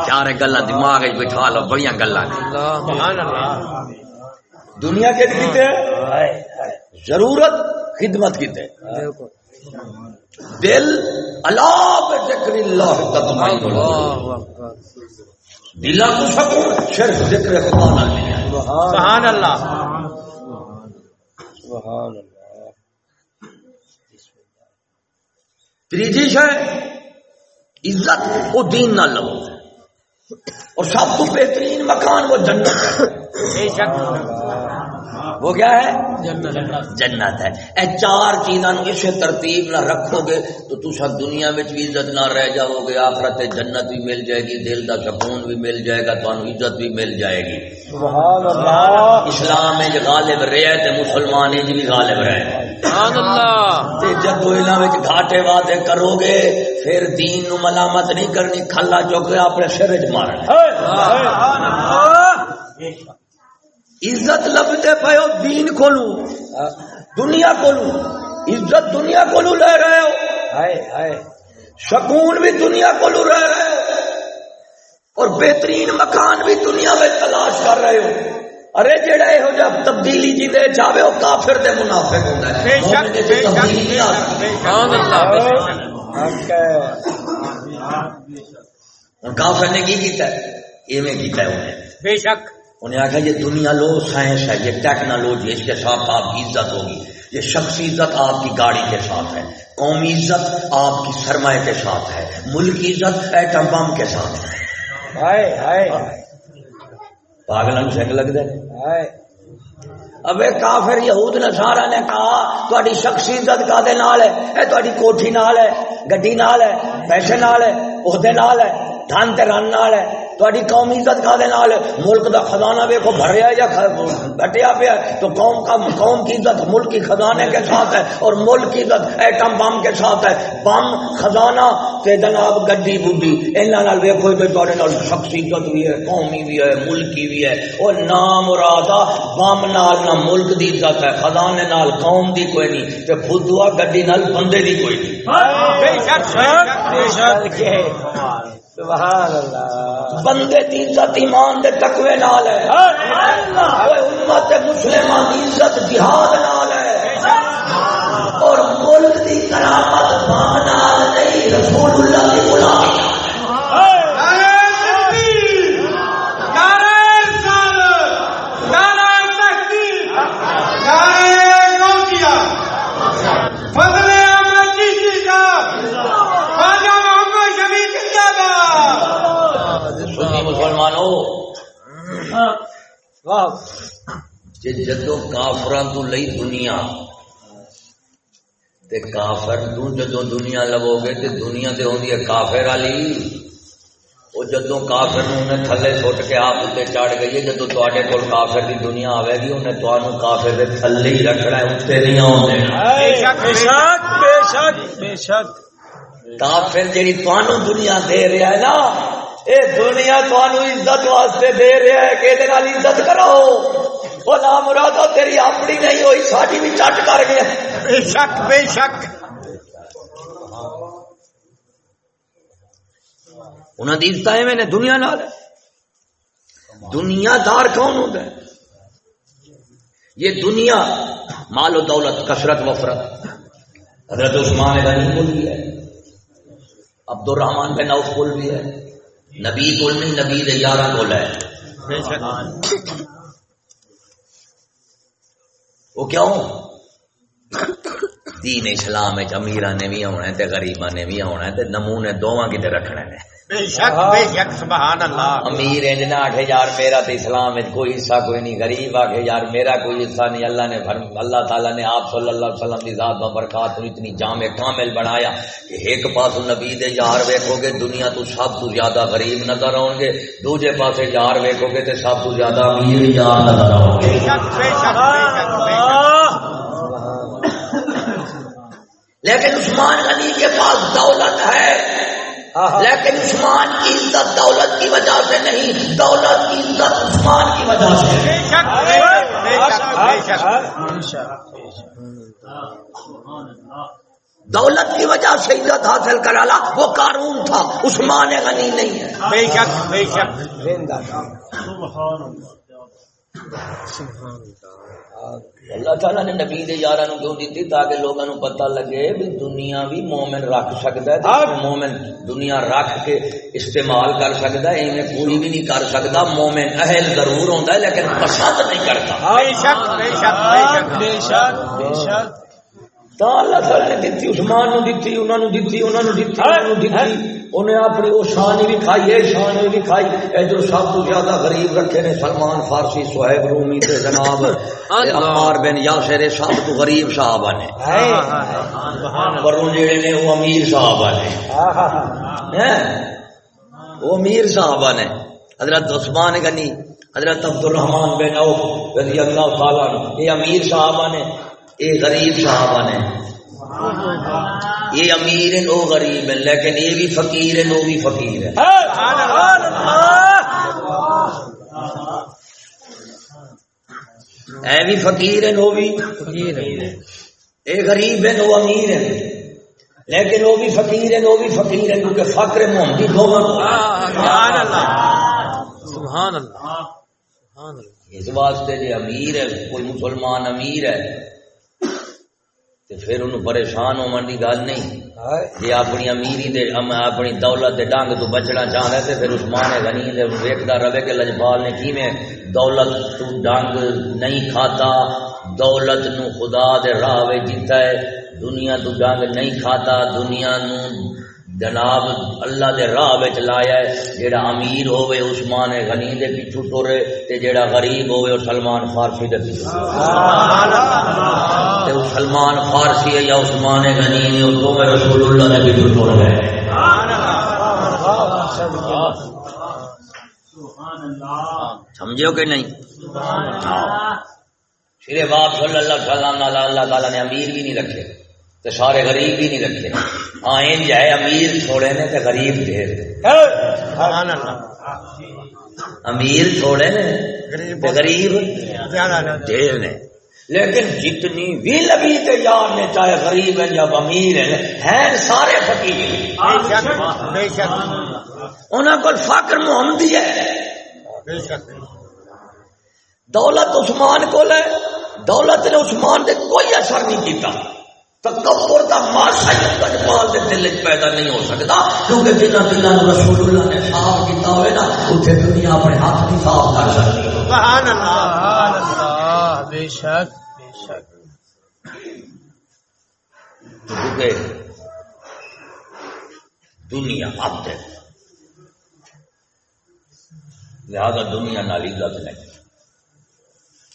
چار گلا دماغ بٹھا لو بڑی گلا سبحان اللہ۔ دنیا کے کتے ضرورت خدمت کتے دل اللہ پہ ذکر اللہ تطمئن۔ دلا کو سکون صرف ذکر خدا نہ ملے۔ سبحان اللہ۔ سبحان اللہ تیجی شہ عزت وہ دین نہ لو۔ اور سب تو بہترین مکان وہ جنت ہے۔ وہ کیا ہے؟ جنت. ہے. اے چار چیزاں اس ترتیب نہ رکھو گے تو تصا دنیا میں بھی عزت نہ رہ جاؤ گے آخرت جنت بھی مل جائے گی دل کا سکون بھی مل جائے گا تو عزت بھی مل جائے گی۔ سبحان اللہ. اسلام غالب رہے تے مسلمان بھی غالب رہے۔ جدو انہوں گھاٹے وعدے کرو گے پھر دین نو ملامت نہیں کرنی کھلا چوک اپنے سر چ مارنا۔ عزت لبتے پے دین کھولو۔ دنیا کھولو۔ عزت دنیا کھولو لے رہے ہو۔ سکون بھی دنیا کھولو رہ رہے ہو۔ اور بہترین مکان بھی دنیا میں تلاش کر رہے ہو۔ ارے جڑا یہ جب تبدیلی جی دے جاوے وہ کافر دے منافق ہوتا ہے۔ کافر نے کی کیتا ہے؟ ایویں کیتا ہے انہیں۔ بے شک۔ انہیں آخیا یہ دنیا لو سائنس ہے یہ ٹیکنالوجی اس کے ساتھ آپ کی عزت ہوگی۔ یہ شخصی عزت آپ کی گاڑی کے ساتھ ہے قومی عزت آپ کی سرمایہ کے ساتھ ہے ملک کی عزت ایٹم بم کے ساتھ ہے۔ پاگل سنگ لگ دے۔ اب کافر یہود نے سارا نے کہا تاری شخصی عزت کا دے نال ہے؟ اے تاری کوٹھی نال ہے گڈی نال ہے پیسے نال ہے عہدے نال ہے دھن تے رن نال ہے۔ تاری قومی عزت کا دے نال ملک دا خزانہ ویکھو بھریا یا بٹیا پیا تو قوم کا قوم کی عزت ملک کی خزانے کے ساتھ ہے اور ملک کی عزت ایٹم بم کے ساتھ ہے۔ بم خزانہ تے جناب گڈی بڈی انہاں نال ویکھو تے تواڈے نال شخصی عزت بھی ہے قومی بھی ہے ملکی بھی ہے۔ او نام مراد بم نال نہ ملک دی عزت ہے خزانے نال قوم دی کوئی نہیں تے بدوا گڈی نال بندے دی کوئی نہیں۔ بے شک بے شک۔ سبحان اللہ. بندے دی عزت ایمان دے تقوی نال ہے۔ اوے امت مسلمان دی عزت جہاد نال ہے۔ اور ملک دی کرامت نال نہیں رسول اللہ دی غلامی مسلمانوں جدو کافران تو لئی دنیا تے کافر تو جدو دنیا لو گے تے دنیا تے ہوندی ہے کافر والی وہ جدو کافر انہیں تھلے سٹ کے آپ اتنے چڑھ گئی ہے جدو تے کول کافر دی دنیا آئے گی انہیں تمہیں کافر دے تھلے ہی رکھنا ہے اتنے نہیں آنے کافر جیڑی تمہوں دنیا دے رہا ہے نا اے دنیا تمہوں عزت واسطے دے رہا ہے کہ عزت کرو وہ نام مرادو تیری اپنی نہیں ہوئی ساری بھی چٹ کر گیا۔ بے شک بے شک۔ انہوں نے عزت میں نے دنیا نال۔ دنیا دار کون ہوتا ہے؟ یہ دنیا مال و دولت کثرت وفرت۔ حضرت عثمان غنی کول بھی ہے۔ عبد الرحمان بن عوف کول بھی ہے۔ نبی کول نہیں نبی دے یارہ کول ہے۔ وہ کیوں؟ دین اسلام امیر نے بھی آنا ہے غریبا نے بھی آنا ہے نمونے دونوں کتنے رکھنے نے امیر آٹھ یار میرا تو اسلام کوئی حصہ کوئی نہیں غریب یار میرا کوئی حصہ نہیں۔ اللہ نے اللہ تعالیٰ نے آپ صلی اللہ علیہ وسلم کی ذات برکات اتنی جامع کامل بنایا کہ ایک پاس نبی دے یار ویکو گے دنیا تو سب تو زیادہ غریب نظر آؤ گے۔ دوجے پاس یار ویکو گے تو سب تو زیادہ امیر یار نظر آؤ گے۔ لیکن عثمان غنی کے پاس دولت ہے۔ لیکن عثمان کی عزت دولت کی وجہ سے نہیں دولت کی عزت عثمان کی وجہ سے۔ دولت کی وجہ سے عزت حاصل کرالا وہ قارون تھا عثمان غنی نہیں ہے۔ بے شک بے شک۔ اللہ۔ تعالیٰ نے نبی یار کیوں دیتی تاکہ لوگوں پتہ لگے بھی دنیا بھی مومن رکھ سکتا ہے مومن دنیا رکھ کے استعمال کر سکتا ہے انہیں پوری بھی نہیں کر سکتا مومن اہل ضرور ہوتا ہے لیکن پسند نہیں کرتا۔ تا اللہ تعالی نے دیتی عثمان نو دیتی انہاں نو دیتی انہاں نو دیتی انہاں نو دیتی انہیں اپنی وہ شان بھی کھائی ہے شان بھی کھائی ادھر سب تو زیادہ غریب رکھے نے سلمان فارسی سہیب رومی تے جناب عمار بن یاسر سب تو غریب صاحب نے پر جڑے نے وہ امیر صاحب نے وہ امیر صاحب نے حضرت عثمان غنی حضرت عبد الرحمان بن عوف رضی اللہ تعالی یہ امیر صاحب نے یہ غریب صاحب نے۔ یہ امیر ہیں وہ غریب ہیں لیکن یہ بھی فقیر ہیں وہ بھی فقیر ہیں۔ اے بھی فقیر ہیں وہ بھی۔ اے غریب ہیں وہ امیر ہیں۔ لیکن وہ بھی فقیر ہیں وہ بھی فقیر ہیں کیونکہ فقر محمدی دو سبحان اللہ۔ اس واسطے جو امیر ہے کوئی مسلمان امیر ہے۔ تو پھر انہوں پریشان ہو کی گل نہیں۔ جی اپنی امیری دے اپنی دولت دے ڈنگ تو بچنا چاہتا ہے تو پھر عثمان غنی دے ویکتا رہے کہ لجپال نے کی میں دولت تو ڈنگ نہیں کھاتا دولت نو خدا دے راہ جیتا ہے۔ دنیا تو ڈنگ نہیں کھاتا دنیا نو جناب اللہ دے راہ وچ لایا ہے جیڑا امیر ہوئے عثمان غنی دے پیچھے ٹرے تے جیڑا غریب ہوئے او سلمان فارسی دے پیچھے تے او سلمان فارسی ہے یا عثمان غنی نے او دو رسول اللہ دے پیچھے ٹر گئے۔ سمجھو کہ نہیں؟ شیر باپ صلی اللہ علیہ وسلم اللہ تعالی نے امیر بھی نہیں رکھے۔ تو سارے غریب بھی نہیں رکھے۔ ہاں انج ہے امیر تھوڑے نے تو غریب ڈھیر امیر تھوڑے نے غریب ڈھیر نے۔ لیکن جتنی بھی لبی تے یار نے چاہے غریب ہیں یا امیر ہیں ہیں سارے فقیر۔ انہوں کو فقر محمدی ہے۔ دولت عثمان کو لے دولت نے عثمان دے کوئی اثر نہیں کیتا۔ تکبر کا ماشا اجمال کے دل پیدا نہیں ہو سکتا کیونکہ جنہ دلوں رسول اللہ نے صاف کیا ہوئے نا اتنے دنیا اپنے ہاتھ بھی صاف کر سکتی سبحان اللہ بے شک بے شک۔ دنیا اب دے۔ لہذا دنیا نال عزت نہیں۔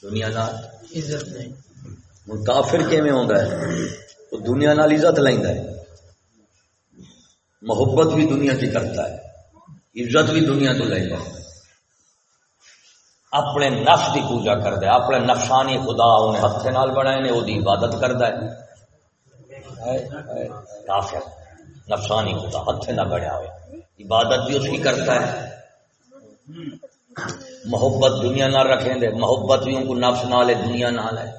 دنیا نال عزت نہیں۔ کافر کیویں ہوتا ہے؟ تو دنیا نال عزت لینا ہے۔ محبت بھی دنیا کی کرتا ہے۔ عزت بھی دنیا تو لینا ہے۔ اپنے نفس کی پوجا کرتا ہے، اپنے نفسانی خدا انہیں ہاتھ نال بنائے نے وہ عبادت کرتا ہے۔ کافر، نفسانی خدا ہاتھ نہ بڑھیا ہوا عبادت بھی اس کی کرتا ہے۔ محبت دنیا نہ رکھیں دے، محبت بھی ان کو نفس نال ہے، دنیا نال ہے۔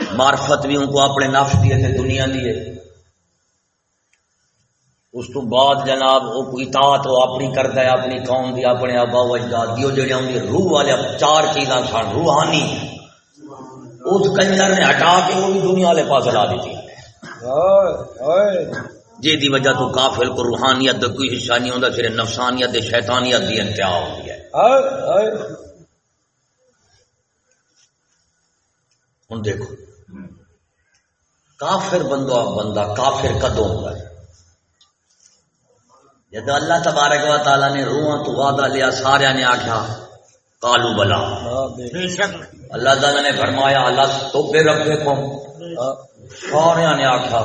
معرفت بھی ان کو اپنے نفس دیے تھے دنیا دیے اس تو بعد جناب وہ کوئی اطاعت وہ اپنی کرتا ہے اپنی قوم دی اپنے آبا و اجداد دیو جڑے ہوں روح والے چار چیزاں سن روحانی۔ اس کنجر نے ہٹا کے وہ بھی دنیا والے پاس لا دیتی جی دی وجہ تو کافل کو روحانیت کوئی حصہ نہیں ہوتا پھر نفسانیت شیطانیت دی انتہا ہوتی ہے۔ ہوں دیکھو۔ کافر بندہ بندہ کافر کدو ہوتا ہے۔ جب اللہ تبارک و تعالی نے روحاں تو وعدہ لیا سارے نے آخیا کالو بلا۔ اللہ تعالی نے فرمایا اللہ تو بے رکھے کو سارے نے آخیا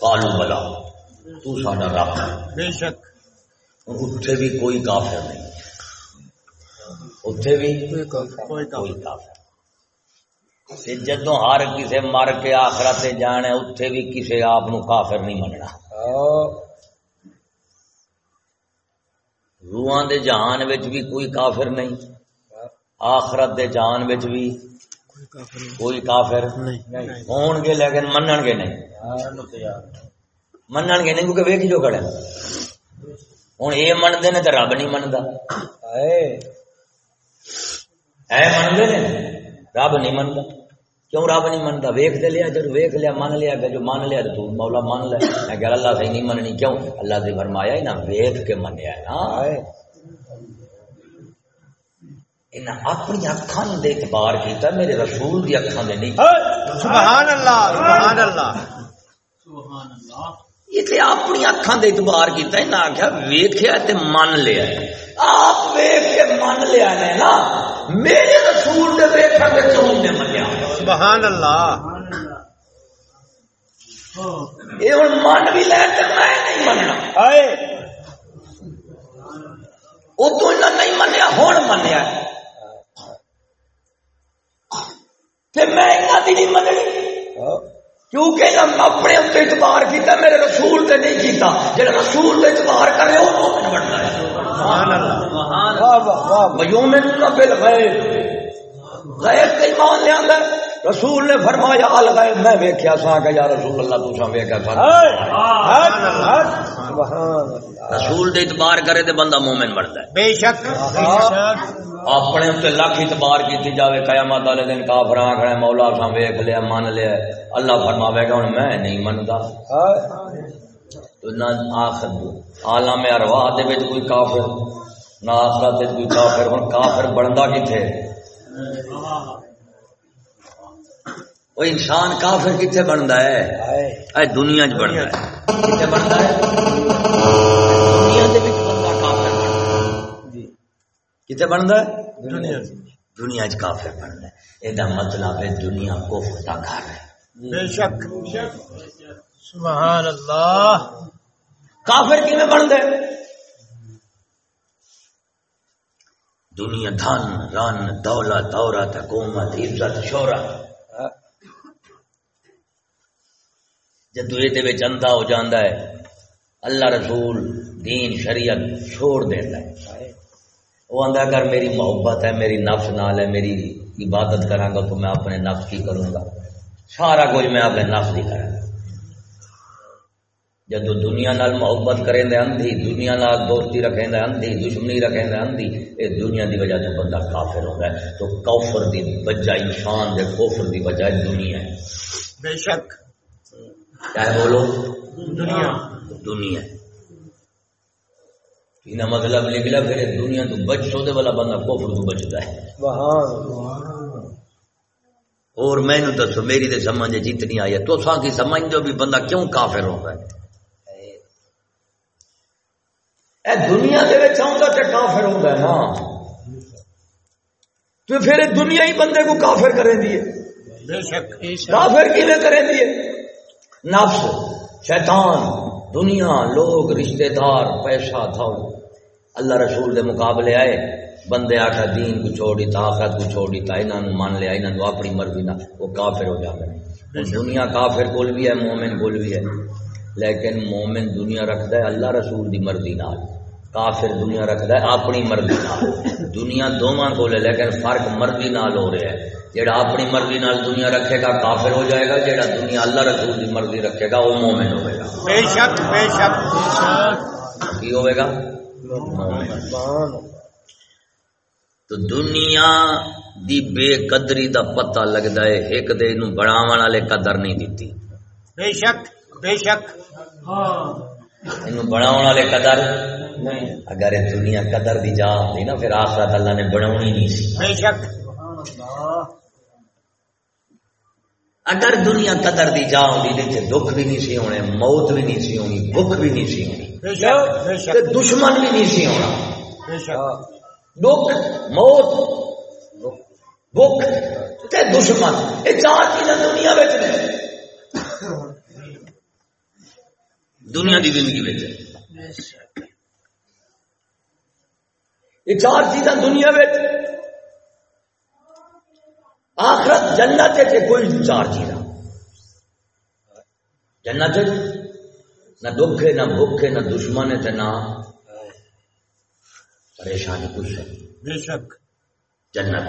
کالو بلا تو ساڈا رب بے شک۔ اتنے بھی کوئی کافر نہیں۔ اتنے بھی کوئی کافر۔ جدو ہر کسی مر کے آخرت جانے اتنے بھی کسی آپ کافر نہیں مننا۔ روحان دے جہان بھی کوئی کافر نہیں۔ آخرت دے جہان بھی کوئی کافر ہون گے لیکن منن گے نہیں۔ منن گے نہیں کیونکہ ویک جو کھڑے۔ ہوں یہ منتے نے تو رب نہیں منتا اے منتے نے؟ رب نہیں منتا کیوں رب نہیں منتا ویخ دے لیا جب ویخ لیا من لیا جو من لیا تو مولا من لیا میں کہ اللہ سے نہیں مننی کیوں؟ اللہ سے فرمایا ہی نا ویخ کے منیا نا انہیں اپنی اکھان دے اعتبار کیتا میرے رسول دی اکھان دے نہیں سبحان اللہ سبحان اللہ۔ یہ اپنی اکھان دے اعتبار کیتا انہیں آخیا ویخیا تے من لیا۔ آپ ویخ کے من لیا نے نا۔ میرے رسول دے ویخا کے چون نے منیا۔ سبحان اللہ۔ یہ ہوں من بھی لے تے میں نہیں مننا۔ ادو نہیں منیا ہوں منیا۔ تے میں انہاں دی نہیں مننی۔ کیونکہ ہم اپنے اتنے اعتبار کیتا میرے رسول تے نہیں کیتا۔ جڑا رسول تے اعتبار کرے وہ مومن بنتا ہے۔ سبحان اللہ۔ واہ واہ واہ ویومن بالغیب غیب تے ایمان۔ رسول نے فرمایا الغیب میں ویکھیا سا کہ یا رسول اللہ ویکھیا سا رسول دے اعتبار کرے تے بندہ مومن بنتا ہے۔ بے شک اپنے تے لاکھ اعتبار کیتی جاوے قیامت والے دن کافر آکھنا مولا اساں ویکھ لیا من لیا۔ اللہ فرماوے گا ہن میں نہیں مندا۔ تو نہ آخر عالم ارواح دے وچ کوئی کافر نہ آخرت کوئی کافر ہن کافر بندا کتے وہ انسان کافر کتنے بنتا ہے؟ اے دنیا چ بنتا ہے۔ کتنے بنتا ہے؟ دنیا دے وچ بندہ کافر بنتا ہے۔ کتنے بنتا ہے؟ دنیا دنیا چ کافر بنتا ہے۔ یہ مطلب ہے دنیا کفر دا گھر ہے۔ بے شک۔ سبحان اللہ۔ کافر کیویں بنتا ہے؟ دنیا دھن، رن دولت دولت حکومت عزت شہرت جدو یہ اندھا ہو جاندہ ہے، اللہ رسول، دین، شریعت چھوڑ دیتا ہے۔ وہ آدھا اگر میری محبت ہے، میری نفس نال ہے، میری عبادت کراں گا تو میں اپنے نفس کی کروں گا۔ سارا کچھ میں اپنے نفس کی کروں گا۔ جدو دنیا نال محبت کریں دے اندھی دنیا نال دوستی رکھیں دے اندھی دشمنی رکھیں دے اندھی یہ دنیا دی وجہ تو بندہ کافر ہوتا ہے۔ تو کوفر دی وجہ انسان دے کوفر دی وجہ دنیا ہے۔ بے شک۔ کیا بولو دنیا۔ دنیا انہیں مطلب نکلا پھر دنیا تو بچ سو دے والا بندہ کوفر تو بچتا ہے۔ اور میں نے دسو میری تے سمجھ جتنی آئی ہے۔ تو سا کی سمجھ دو بھی بندہ کیوں کافر ہو ہے؟ اے دنیا دے وچ آوندا تے کافر ہوندا ہے نا تو پھر دنیا ہی بندے کو کافر کریں دیے بے شک۔ کافر کیویں کریں دیے نفس شیطان دنیا لوگ رشتہ دار پیسہ تھا اللہ رسول دے مقابلے آئے بندے آخر دین کو چھوڑی تا آخرت کو چھوڑی تا انہوں نے مان لیا انہوں نے اپنی مرضی نہ وہ کافر ہو جاتے ہیں۔ دنیا کافر کول بھی ہے مومن کول بھی ہے۔ لیکن مومن دنیا رکھتا ہے اللہ رسول دی مرضی نال۔ کافر دنیا رکھتا ہے اپنی مرضی نال۔ دنیا دونوں کو ہے لیکن فرق مرضی نال ہو رہا ہے۔ جڑا اپنی مرضی نال دنیا رکھے گا کافر ہو جائے گا جڑا دنیا اللہ رسول دی مرضی رکھے گا وہ مومن ہوئے گا۔ بے شک بے شک۔ کی ہوئے گا؟ مومن۔ تو دنیا دی بے قدری دا پتہ لگتا ہے ایک دے نو بڑھاون والے قدر نہیں دیتی۔ بے شک بے شک۔ اینو بڑھاون والے قدر؟ اگر دنیا قدر دی جا ہوندی نا پھر آخرت اللہ نے بڑھاونی نہیں سی۔ اگر دنیا قدر دی جا ہوندی تے دکھ بھی نہیں سی ہونے موت بھی نہیں سی ہونی بھوک بھی نہیں سی ہونی۔ تے دشمن بھی نہیں سی ہونا۔ دکھ موت بھوک تے دشمن۔ یہ چار چیزاں دنیا وچ نے۔ دنیا دی زندگی وچ یہ چار چیزاں دنیا وچ آخرت جنت ہے کوئی چار چیزاں۔ جنت نہ دکھ ہے نہ بھوک ہے نہ دشمن ہے تے نہ پریشانی کچھ ہے بے شک۔ جنت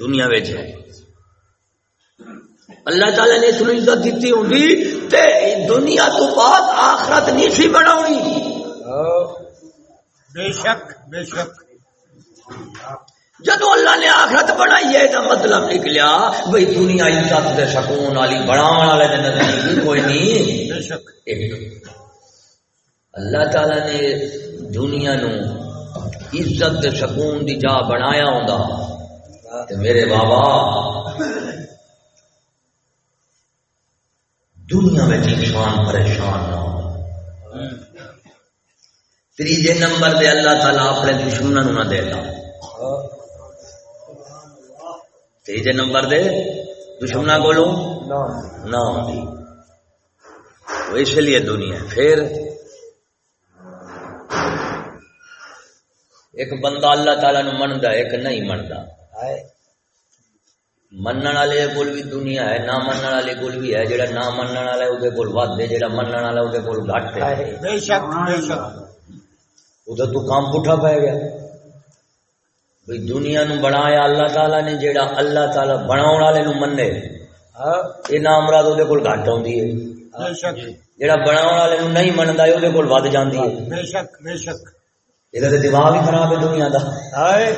دنیا وچ ہے۔ اللہ تعالی نے اس کو عزت دیتی ہوگی تے دنیا تو بعد آخرت نہیں سی بناونی۔ بے شک بے شک۔ جدو اللہ نے آخرت بنائی ہے تو مطلب نکلیا بھئی دنیا عزت دے سکون والی بناون والے دے نزدیک کوئی نہیں۔ بے شک۔ ایک اللہ تعالی نے دنیا نو عزت دے سکون دی جا بنایا ہوندا۔ تے میرے بابا دنیا میں انسان پریشان نہ ہو۔ تیجے نمبر دے اللہ تعالی اپنے دشمنوں نہ دے تیجے نمبر دے دشمنا کو نہ ہوگی اس لیے دنیا پھر ایک بندہ اللہ تعالی نو منتا ایک نہیں منتا منن والے کول بھی دنیا ہے نہ منن والے کول بھی ہے جڑا نہ منن والا ہے اودے کول ود ہے جڑا منن والا اودے کول گھٹ ہے بے شک بے شک ادھر تو کام پٹھا پی گیا بھئی دنیا نو بنایا اللہ تعالی نے جڑا اللہ تعالی بناون والے نو یہ نام مراد اودے کول گھٹ ہوندی ہے بے شک جڑا بناون والے نو نہیں مندا اودے کول ود جاندی ہے بے شک بے شک یہ تو دماغ ہی خراب ہے دنیا دا ہائے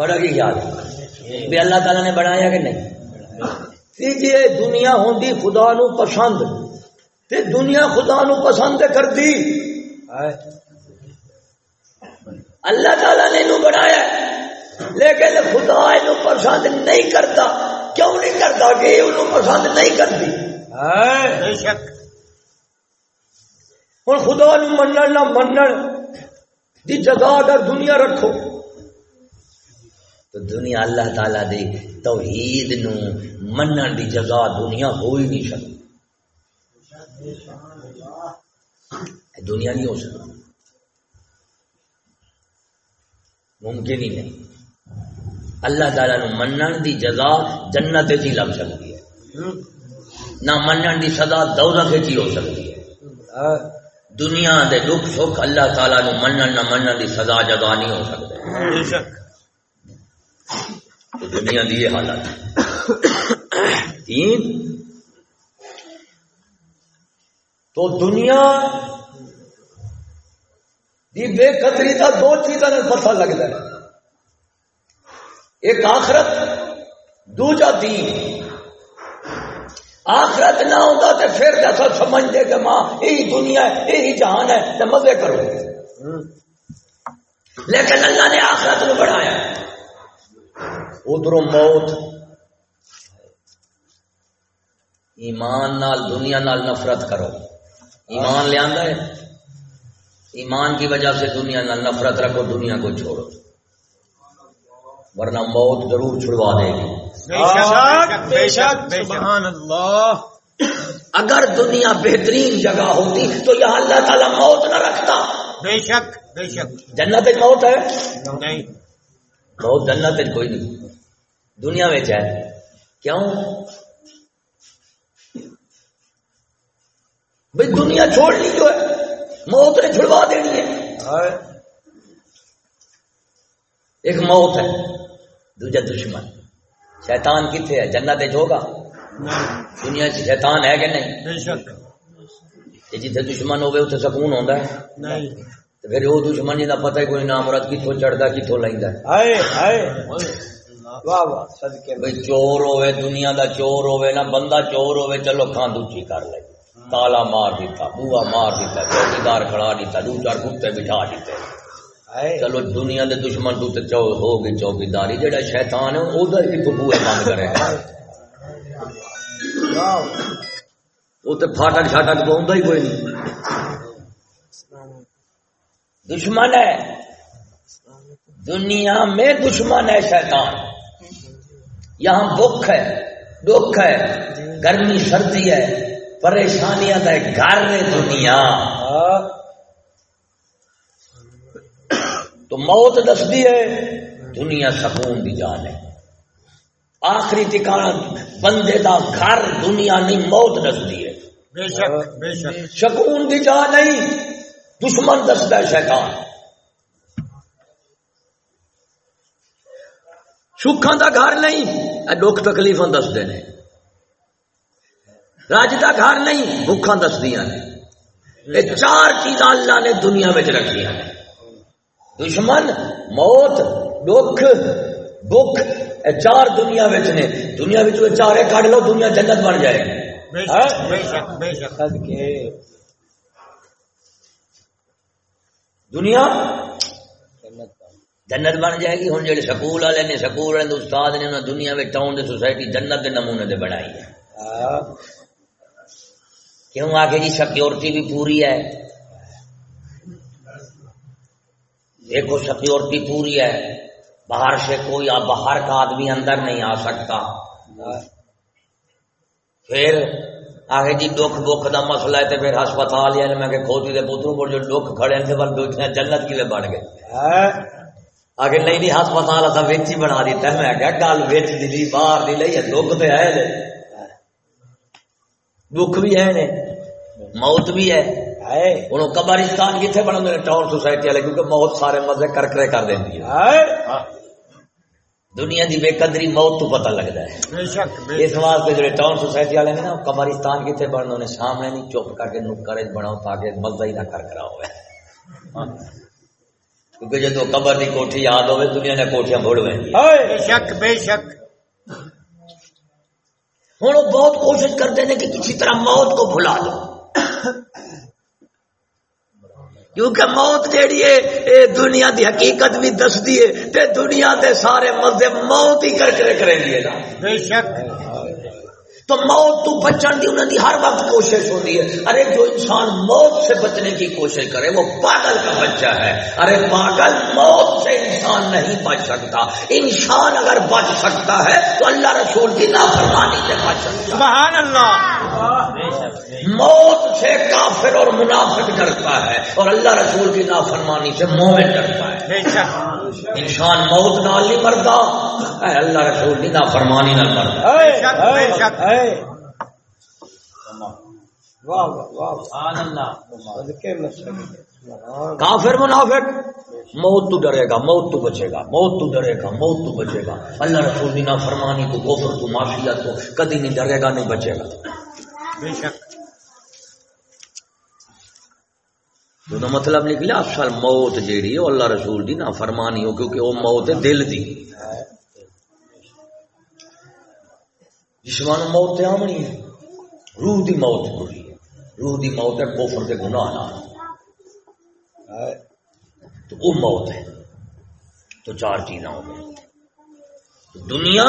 بڑا کی ہے؟ بھی اللہ تعالی نے بنایا کہ نہیں؟ تیجے دنیا ہوندی خدا نو پسند۔ تے دنیا خدا نو پسند کر دی اللہ تعالی نے انہوں بنایا۔ لیکن خدا انہوں پسند نہیں کرتا۔ کیوں نہیں کرتا کہ یہ انہوں پسند نہیں کرتی ہائے بے شک۔ ہوں خدا نو منن نہ منن۔ دی جگہ اگر دنیا رکھو۔ تو دنیا اللہ تعالی دی توحید نو منن دی جگہ دنیا ہو ہی نہیں سکتی۔ دنیا نہیں ہو سکتی۔ ممکن ہی نہیں۔ اللہ تعالی نو منن دی جگہ جنت جی لگ سکتی۔ ہے نہ منن دی سزا دوزخ ہی ہو سکتی۔ ہے دنیا دے دکھ سکھ اللہ تعالی نو منن نہ منن دی سزا جگہ نہیں ہو سکتے بے شک۔ تو دنیا دی یہ حالت تین، تو دنیا دی بے قدری کا دو چیزوں میں پتہ لگتا ہے۔ ایک آخرت، دوجا دین۔ آخرت نہ ہوتا تو پھر جیسا سمجھتے کہ ماں، یہی دنیا ہے، یہی جہان ہے تو مزے کرو۔ لیکن اللہ نے آخرت کو بڑھایا ادھر موت۔ ایمان نال دنیا نال نفرت کرو۔ ایمان لیا ہے۔ ایمان کی وجہ سے دنیا نال نفرت رکھو دنیا کو چھوڑو۔ ورنہ موت ضرور چھڑوا دے گی۔ بے شک بے شک سبحان اللہ۔ اگر دنیا بہترین جگہ ہوتی تو یہاں اللہ تعالی موت نہ رکھتا۔ بے شک بے شک۔ جنت موت ہے؟ نہیں۔ موت جنت کوئی نہیں۔ دنیا میں ہے کیوں؟ بھائی دنیا چھوڑنی جو ہے موت نے چھڑوا دینی ہے۔ ایک موت ہے دوجا دشمن۔ شیطان کتنے ہے؟ جنت ہوگا دنیا چ شیطان ہے کہ نہیں؟ جتنے دشمن ہوئے اتنے سکون ہوتا ہے۔ پھر وہ دشمن جی کا پتہ ہی کوئی نام مراد کتوں چڑھتا کتوں لینا واہ واہ صدقے میں بھائی چور ہوے دنیا دا چور ہوے نہ بندہ چور ہوے چلو کھان دوچی کر لے۔ تالا مار دیتا بوا مار دیتا چوکیدار کھڑا دیتا دو چار کتے بٹھا دیتے۔ چلو دنیا دے دشمن تو تے چو ہو گئی چوکیداری جڑا شیطان ہے ادھر کتوں بوئے بند کرے۔ وہ تے پھاٹک شاٹک تو ہوندا ہی کوئی نہیں۔ دشمن ہے۔ دنیا میں دشمن ہے شیطان۔ یہاں بھوک ہے دکھ ہے گرمی سردی ہے پریشانیاں کا گھر ہے دنیا۔ تو موت دستی ہے دنیا سکون دی جان ہے۔ آخری ٹھکانا بندے دا گھر دنیا نہیں موت دستی ہے۔ بے شک بے شک۔ سکون دی جان نہیں دشمن دستا ہے شیطان۔ سکھاں دا گھر نہیں اے دکھ تکلیفاں دستے نے۔ راج دا گھر نہیں بھوکاں دسدیاں نے۔ یہ چار چیزاں اللہ نے دنیا میں رکھیاں نے۔ دشمن موت دکھ بھوک یہ چار دنیا وچ نے۔ دنیا وچ یہ چارے کڈ لو دنیا جنت بن جائے گی۔ بے شک بے شک بے شک۔ صدقے۔ دنیا جنت بن جائے گی۔ ہوں جی سکول والے نے سکول والے استاد نے دنیا میں ٹاؤن دے سوسائٹی جنت کے نمونے دے بنائی ہے۔ ہاں۔ کیوں آگے جی؟ سیکورٹی بھی پوری ہے۔ دیکھو سیکورٹی پوری ہے۔ باہر سے کوئی باہر کا آدمی اندر نہیں آ سکتا۔ پھر آگے جی دکھ بخ کا مسئلہ ہے تو پھر ہسپتال یا میں کہ کھوتی دے پتروں کو جو دکھ کھڑے ہیں بل بیٹھے ہیں جنت کی بن گئے؟ ہاں۔ آگے نہیں نہیں ہسپتال اصا وچ ہی بنا دیتا میں کیا گل وچ دی باہر دی لئی دکھ تو ہے نے دکھ بھی ہے نے موت بھی ہے۔ قبرستان کتنے بنا ٹاؤن سوسائٹی والے کیونکہ موت سارے مزے کرکرے کر دینی ہے۔ ہائے دنیا دی بے قدری موت تو پتہ لگتا ہے۔ اس واسطے جو ٹاؤن سوسائٹی والے نے نا قبرستان کتنے بننے سامنے نہیں چپ کر کے نکر بناؤ تاکہ مزہ ہی نہ کر کرا ہوئے کیونکہ جب قبر کی کوٹھی یاد ہوئے دنیا نے کوٹیاں ہائے! بے شک بے شک۔ ہوں وہ بہت کوشش کرتے ہیں کہ کسی طرح موت کو بھلا دو۔ کیونکہ موت جیڑی ہے اے دنیا دی حقیقت بھی دس دیے تے دنیا دے سارے مزے موت ہی کر کے کریں گے نا۔ بے شک۔ تو موت تو بچن دی انہوں دی ہر وقت کوشش ہوتی ہے۔ ارے جو انسان موت سے بچنے کی کوشش کرے وہ پاگل کا بچہ ہے۔ ارے پاگل موت سے انسان نہیں بچ سکتا۔ انسان اگر بچ سکتا ہے تو اللہ رسول کی نافرمانی سے بچ سکتا سبحان اللہ۔ موت سے کافر اور منافق ڈرتا ہے اور اللہ رسول کی نافرمانی سے مومن ڈرتا ہے۔ بے شک۔ انسان موت نال نہیں مرتا اے اللہ رسول نافرمانی نہ مرتا بے شک بے شک۔ واہ واہ واہ۔ سبحان اللہ۔ صدقے میں سبحان کافر منافق موت تو ڈرے گا موت تو بچے گا موت تو ڈرے گا موت تو بچے گا۔ اللہ رسول کی نافرمانی کو کوفر کو معافیت کو کدی نہیں ڈرے گا نہیں بچے گا۔ بے شک۔ تو مطلب نکلیا اصل موت جیڑی ہے اللہ رسول دی نافرمانی ہو، کیونکہ وہ موت ہے دل دی۔ جسمان موت تے آمنی ہے، روح دی موت ہوئی ہے روح دی موت ہے کوفر کے گناہ نہ تو وہ موت ہے۔ تو چار چیزیں ہو گئی۔ دنیا،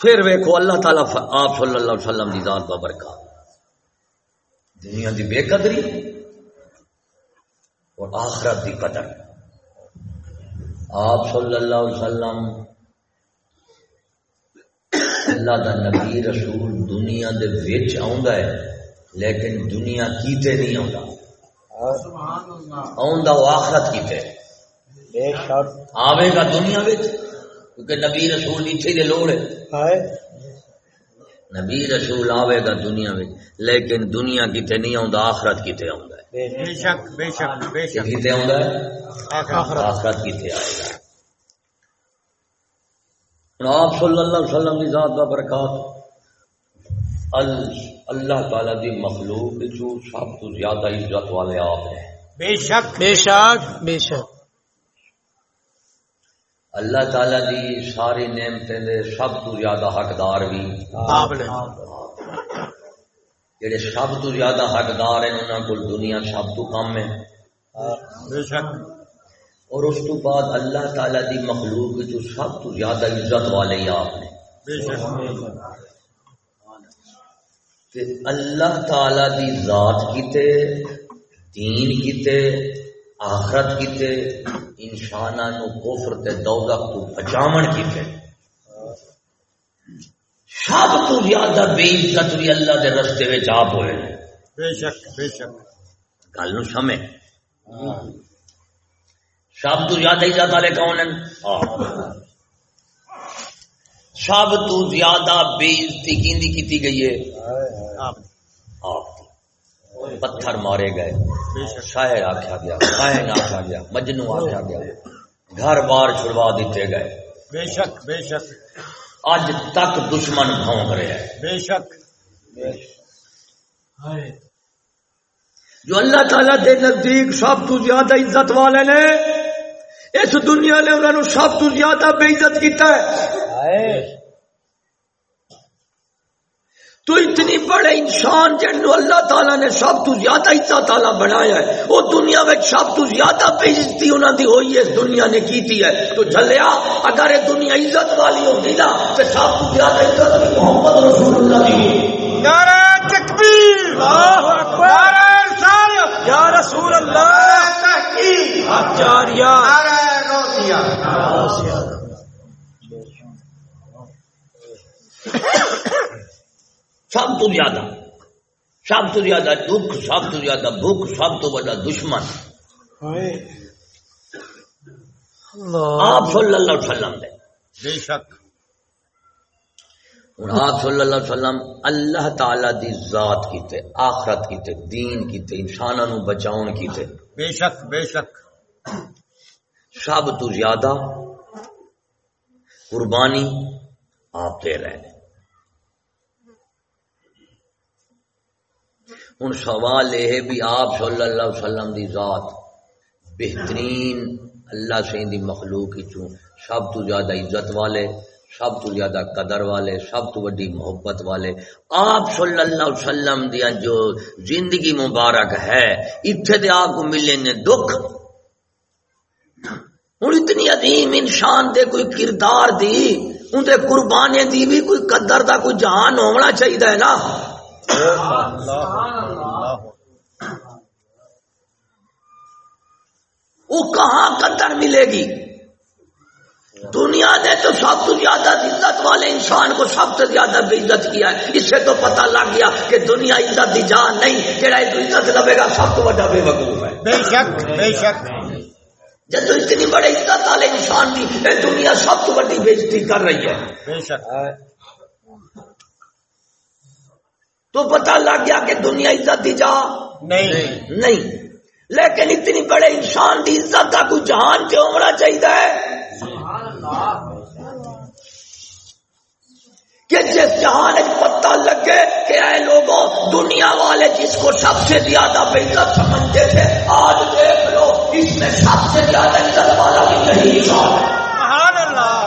پھر ویکو اللہ تعالیٰ آپ صلی اللہ علیہ وسلم دی ذات بابرکات دنیا دی بے قدری اور آخرت دی قدر۔ آپ صلی اللہ علیہ وسلم اللہ دا نبی رسول دنیا دے وچ آوندا ہے لیکن دنیا کیتے نہیں آوندا۔ آوندا وہ آخرت کیتے۔ بے شک۔ آوے گا دنیا وچ کیونکہ نبی رسول اتنے دے لوڑ ہے۔ ہائے۔ نبی رسول آوے گا دنیا وچ لیکن دنیا کیتے نہیں آوندا آخرت کیتے آوندا ہے؟ بے شک بے شک بے شک۔ کیتے آوندا ہے؟ آخرت۔ آخرت کیتے آئے گا؟ آپ صلی اللہ علیہ وسلم کی ذات کا برکات ال- اللہ تعالی دی مخلوق جو سب تو زیادہ عزت والے آپ ہیں۔ بے شک۔ بے شک بے شک۔ اللہ تعالی دی ساری نعمتیں دے سب تو زیادہ حقدار بھی۔ جڑے سب تو زیادہ حقدار ہیں انہاں کو دنیا سب تو کم ہے۔ بے شک۔ اور اس تو بعد اللہ تعالی دی مخلوق جو سب تو زیادہ عزت والے ہی آپ نے۔ بے شک۔ کہ اللہ تعالی دی ذات کیتے دین کیتے آخرت کیتے انساناں نو کفر تے دوزخ تو بچاون کیتے سب تو زیادہ بے عزت بھی اللہ دے رستے وچ آپ ہوئے بے شک بے شک۔ گل نو سمے۔ سب تو زیادہ عزت والے کون ہیں؟ سب تو زیادہ بے عزتی کیندی کیتی گئی ہے؟ آپ پتھر مارے گئے۔ بے شک شاعر آخیا گیا کائن آخیا گیا مجنو آخیا گیا۔ گھر بار چھڑوا دیتے گئے۔ بے شک بے شک۔ اج تک دشمن بھونک رہے ہیں۔ بے شک۔ جو اللہ تعالی دے نزدیک سب تو زیادہ عزت والے نے اس دنیا نے انہوں نے سب تو زیادہ بے عزت کیتا ہے۔ ہائے۔ تو اتنی بڑے انسان جن اللہ تعالیٰ نے سب تو زیادہ عزت تعالیٰ بنایا ہے وہ دنیا میں سب تو زیادہ بےزتی انہوں دی ہوئی ہے اس دنیا نے کیتی ہے۔ تو جلیا اگر یہ دنیا عزت والی ہوتی نا تو سب تو زیادہ عزت بھی محمد رسول اللہ دی نعرہ تکبیر۔ نعرہ رسالت یا رسول اللہ۔ تحقیق۔ جاریا نعرہ روسیہ۔ (coughs) سب تو زیادہ سب تو زیادہ دکھ سب تو زیادہ بھوک سب تو بڑا دشمن۔ اللہ۔ آپ صلی اللہ علیہ وسلم دے بے شک۔ ہوں آپ صلی اللہ علیہ وسلم اللہ تعالی دی ذات کیتے آخرت کیتے دین کیتے انسانوں نو بچاؤن کیتے بے شک بے شک۔ سب تو زیادہ قربانی آپ دے رہے ہیں۔ ہوں سوال یہ ہے بھی آپ صلی اللہ علیہ وسلم دی ذات بہترین اللہ سے دی مخلوق چوں سب تو زیادہ عزت والے، سب تو زیادہ قدر والے، سب تو بڑی محبت والے۔ آپ صلی اللہ علیہ وسلم دیا جو زندگی مبارک ہے اتنے دے آپ کو ملے نے دکھ۔ ہوں اتنی عظیم انسان دے کوئی کردار دی اندر قربانے دی بھی کوئی قدر دا کوئی جہان ہونا چاہیے نا۔ وہ کہاں قدر ملے گی؟ دنیا نے تو سب سے زیادہ عزت والے انسان کو سب سے زیادہ بے عزت کیا ہے۔ اس سے تو پتہ لگ گیا کہ دنیا عزت دی جان نہیں جڑا عزت لبے گا سب تو بڑا بے وقوف ہے۔ بے شک بے شک۔ جب اتنی بڑے عزت والے انسان کی دنیا سب تو بڑی بےزتی کر رہی ہے۔ بے شک۔ تو پتہ لگ گیا کہ دنیا عزت دی جا. نہیں. نہیں. لیکن اتنی بڑے انسان کی عزت کا کوئی جہان کیوں ہونا چاہیے؟ کہ جس جہان پتہ لگے کہ اے لوگوں دنیا والے جس کو سب سے زیادہ بے عزت سمجھتے تھے آج دیکھ لو اس میں سب سے زیادہ عزت والا بھی نہیں انسان ہے۔ سبحان اللہ.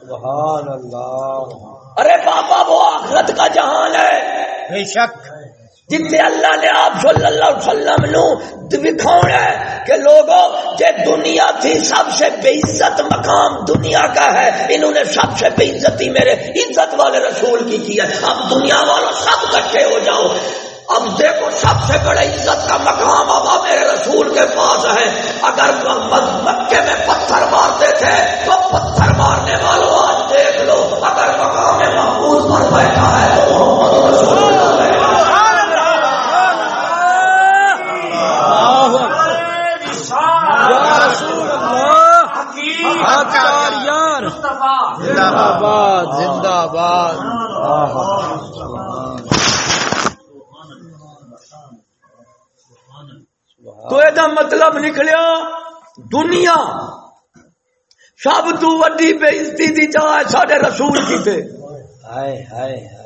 سبحان اللہ. ارے بابا وہ آخرت کا جہان ہے۔ بے شک۔ جتنے اللہ نے آپ صلی اللہ علیہ وسلم نو دکھاؤنا ہے کہ لوگوں جے دنیا تھی سب سے بے عزت مقام دنیا کا ہے انہوں نے سب سے بے عزتی میرے عزت والے رسول کی کی ہے۔ اب دنیا والوں سب کٹھے ہو جاؤ۔ اب دیکھو سب سے بڑے عزت کا مقام اب میرے رسول کے پاس ہے۔ اگر مکے میں پتھر مارتے تھے تو پتھر مارنے والوں آج دیکھ لو۔ اگر مقام محفوظ پر بیٹھا ہے تو محمد رسول اللہ۔ ہے یار۔ زندہ باد زندہ باد تو یہ مطلب نکلیا، دنیا سب تو وڈی بےزتی دی جائے رسول کی ہائے ہائے۔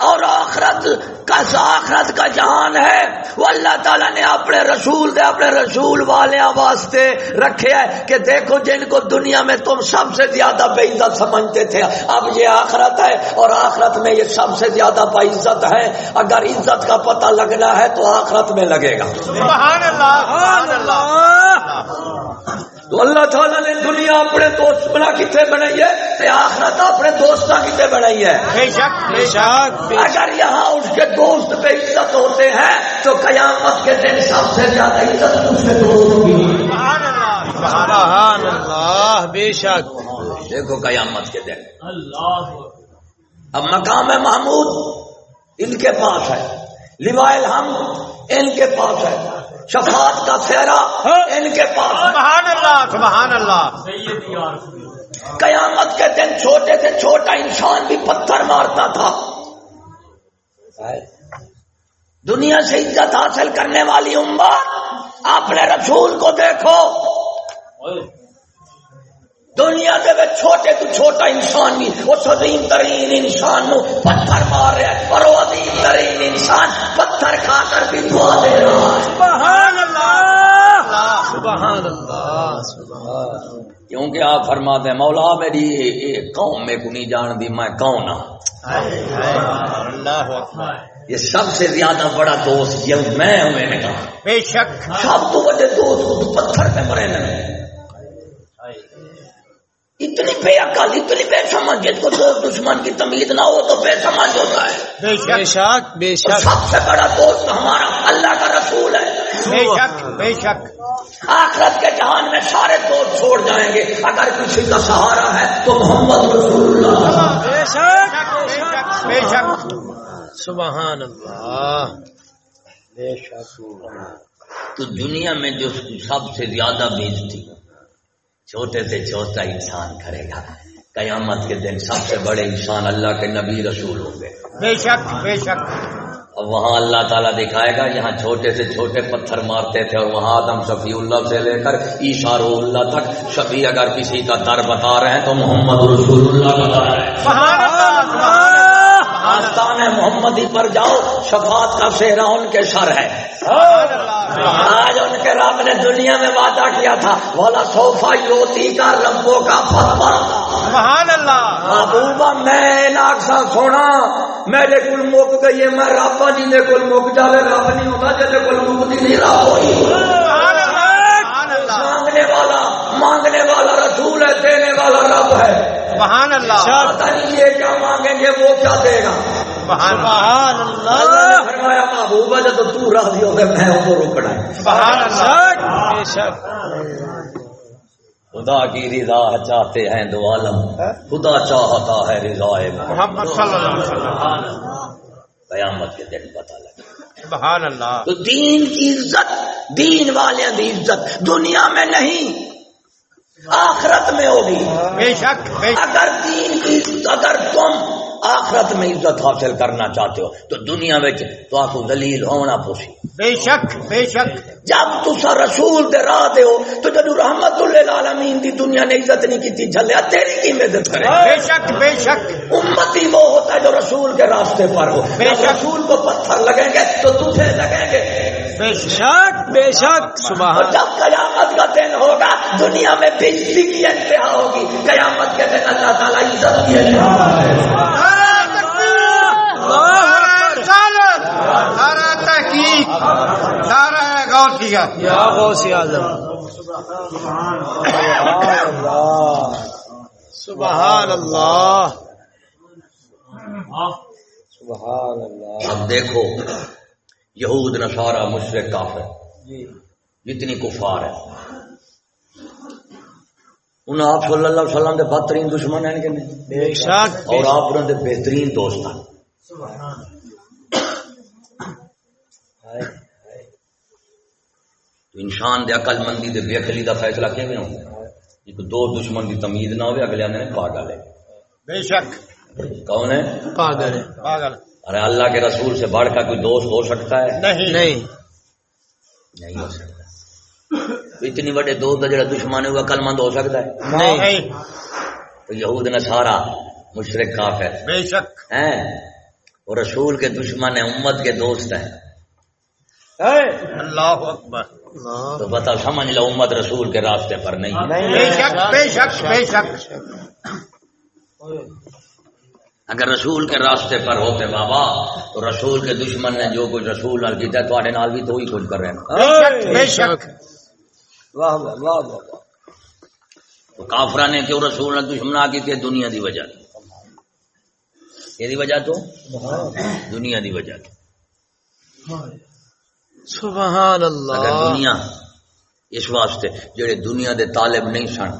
اور آخرت کا آخرت کا جہان ہے۔ وہ اللہ تعالیٰ نے اپنے رسول دے اپنے رسول والے واسطے رکھے ہے کہ دیکھو جن کو دنیا میں تم سب سے زیادہ بے عزت سمجھتے تھے۔ اب یہ آخرت ہے اور آخرت میں یہ سب سے زیادہ با عزت ہے۔ اگر عزت کا پتہ لگنا ہے تو آخرت میں لگے گا۔ سبحان اللہ۔ سبحان اللہ۔ تو اللہ تعالیٰ نے دنیا اپنے دوست بنا کتنے بنائی ہے تے آخرت اپنے دوست کتنے بنائی ہے؟ بے شک بے شک اگر یہاں اس کے دوست بے عزت ہوتے ہیں تو قیامت کے دن سب سے زیادہ عزت اس کے دوست کی سبحان اللہ اللہ بے شک۔ دیکھو قیامت کے دن۔ اب مقام محمود ان کے پاس ہے۔ لوائل ہم ان کے پاس ہے۔ شفاعت کا فیرا ان کے پاس۔ سبحان اللہ سبحان اللہ۔ قیامت کے دن چھوٹے سے چھوٹا انسان بھی پتھر مارتا تھا۔ دنیا سے عزت حاصل کرنے والی امت اپنے رسول کو دیکھو۔ دنیا کے وہ چھوٹے تو چھوٹا انسان بھی اس عظیم ترین انسان نو پتھر مار رہا ہے۔ اور وہ عظیم ترین انسان پتھر کھا کر بھی دعا دے رہا ہے سبحان اللہ سبحان اللہ سبحان کیونکہ آپ فرماتے ہیں مولا میری قوم میں کو نہیں جان دی میں کون ہوں اللہ اکبر۔ یہ سب سے زیادہ بڑا دوست یہ میں ہوں میں نے کہا۔ بے شک۔ سب تو بڑے دوست کو تو پتھر پہ مرے نا اتنی بے عقل اتنی بے سمجھ جس کو دوست دشمن کی تمیز نہ ہو تو بے سمجھ ہوتا ہے۔ بے شک بے شک۔ سب سے بڑا دوست ہمارا اللہ کا رسول ہے۔ بے شک بے شک۔ آخرت کے جہان میں سارے دوست چھوڑ جائیں گے۔ اگر کسی کا سہارا ہے تو محمد رسول اللہ بے شک بے شک۔ سبحان اللہ۔ بے شک۔ تو دنیا میں جو سب سے زیادہ بیچتی چھوٹے سے چھوٹا انسان کرے گا۔ قیامت کے دن سب سے بڑے انسان اللہ کے نبی رسول ہوں گے۔ بے شک بے شک۔ اور وہاں اللہ تعالیٰ دکھائے گا یہاں چھوٹے سے چھوٹے پتھر مارتے تھے اور وہاں آدم شفیع اللہ سے لے کر عیشار اللہ تک شفیع اگر کسی کا در بتا رہے ہیں تو محمد رسول اللہ بتا رہے ہیں۔ سبحان اللہ آستان محمدی پر جاؤ شفاعت کا سہرا ان کے سر ہے۔ آج ان کے رب نے دنیا میں وعدہ کیا تھا والا صوفہ یوتی کا ربوں کا اللہ۔ محبوبہ میں ناکسا سونا میرے کل مک گئی ہے میں رب جی نے کل مک جاوے رب نہیں ہوتا جیسے کل مکتی نہیں رب ہوئی۔ سبحان اللہ۔ مانگنے والا مانگنے والا رسول ہے دینے والا رب ہے۔ سبحان اللہ۔ پتہ نہیں یہ کیا مانگیں گے وہ کیا دے گا۔ سبحان اللہ۔ نے اللہ۔ فرمایا محبوبہ جب تو راضی ہو گئے میں تو روکنا ہے سبحان اللہ۔ بے شک۔ خدا کی رضا چاہتے ہیں دو عالم۔ خدا چاہتا ہے رضا محمد صلی اللہ علیہ وسلم۔ قیامت کے دن پتا لگے۔ سبحان اللہ۔ تو دین کی عزت دین والے کی عزت دنیا میں نہیں آخرت میں ہوگی۔ بے شک اگر دین کی اگر تم آخرت میں عزت حاصل کرنا چاہتے ہو تو دنیا میں تو آپ دلیل ہونا پوسی بے شک بے شک۔ جب تسا رسول دے راہ دے ہو تو جب رحمت للعالمین دی دنیا نے عزت نہیں کی تھی جھلیا تیری کی عزت کرے۔ بے شک بے شک۔ امتی وہ ہوتا ہے جو رسول کے راستے پر ہو۔ بے شک۔ رسول کو پتھر لگیں گے تو تجھے لگیں گے۔ بے شک بے شک سبحان جب قیامت کا دن ہوگا دنیا میں بجلی کی انتہا ہوگی۔ قیامت کے دن اللہ تعالیٰ عزت کی انتہا سارا تحقیق سارا غور کیا یا غوث اعظم سبحان اللہ۔ سبحان اللہ۔ اب دیکھو یہود نصارہ مشرق کافر۔ جی۔ جتنی کفار ہے انہوں آپ صلی اللہ علیہ وسلم کے بدترین دشمن ہیں کہ نہیں؟ بے شک۔ اور آپ انہوں کے بہترین دوست ہیں۔ ہائے تو انسان دے عقل مندی دے بے عقلی دا فیصلہ کیویں ہوگا ایک دو دشمن دی تمیز نہ ہوئے اگلے نے پاگل ہے۔ بے شک۔ کون ہے؟ پاگل ہے۔ پاگل۔ ارے اللہ کے رسول سے بڑھ کا کوئی دوست ہو سکتا ہے؟ نہیں۔ نہیں۔ نہیں ہو سکتا۔ اتنی بڑے دوست جڑا دشمن ہے وہ عقل مند ہو سکتا ہے؟ نہیں۔ تو یہود نے سارا مشرق کافر۔ بے شک۔ ہیں؟ وہ رسول کے دشمن ہیں امت کے دوست ہیں۔ اللہ اکبر۔ تو بتا سمجھ لو امت رسول کے راستے پر نہیں۔ ہے بے شک بے شک۔ بے شک۔ اگر رسول کے راستے پر ہوتے بابا تو رسول کے دشمن نے جو کچھ رسول نال کیتا ہے نال بھی تو ہی کچھ کر رہے ہیں۔ بے شک واہ واہ واہ واہ کافرا نے کیوں رسول نے دشمنا کی تھی دنیا دی وجہ یہ وجہ تو؟ دنیا دی وجہ تو۔ سبحان اگر اللہ دنیا اس واسطے جڑے دنیا دے طالب نہیں سن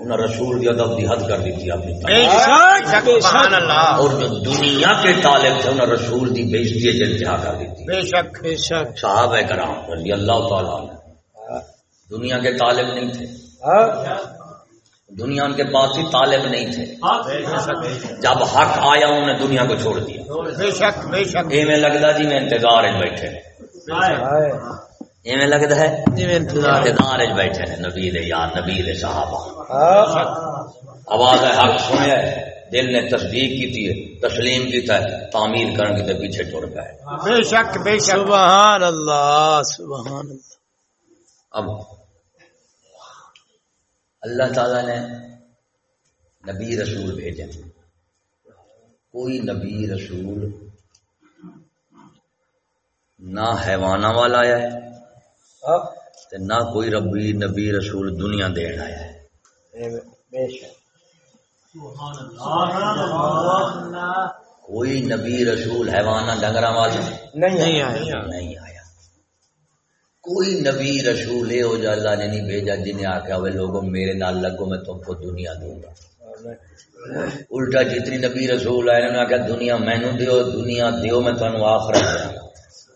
انہیں رسول کی ادب کی حد کر دی تھی اپنی بے طرف۔ شک سبحان اللہ۔ اور جو دنیا کے طالب تھے انہیں رسول کی بےزتی سے انتہا کر دی تھی بے شک بے شک۔ صحابہ کرام رضی اللہ تعالیٰ عنہ۔ دنیا کے طالب نہیں تھے۔ ہاں۔ دنیا ان کے پاس ہی طالب نہیں تھے۔ جب حق آیا انہوں نے دنیا کو چھوڑ دیا۔ بے شک بے شک۔ لگتا جی میں انتظار میں بیٹھے۔ ہائے۔ ایویں لگتا ہے؟ میں بیٹھے ہیں نبی دے یا نبی دے صحابہ۔ ہاں۔ آواز ہے حق سنیا ہے۔ دل نے تصدیق کی تھی تسلیم کیتا ہے تعمیر کرنے کے پیچھے ٹر گئے بے شک بے شک۔ سبحان اللہ سبحان اللہ۔ اب اللہ تعالی نے نبی رسول بھیجے۔ کوئی نبی رسول نہ حیوانہ والا آیا ہے۔ تے نہ کوئی ربی نبی رسول دنیا دین آیا ہے۔ اے بے شک. کوئی نبی رسول حیوانہ ڈنگرا والا نہیں آیا. نہیں آیا. کوئی نبی رسول یہ ہو جا اللہ نے نہیں بھیجا جنہیں آخیا ہوئے لوگوں میرے نال لگو میں تم کو دنیا دوں گا۔ الٹا جتنی نبی رسول آئے انہوں نے آخیا دنیا مینو دیو دنیا دیو میں تمہیں آخرت دوں گا۔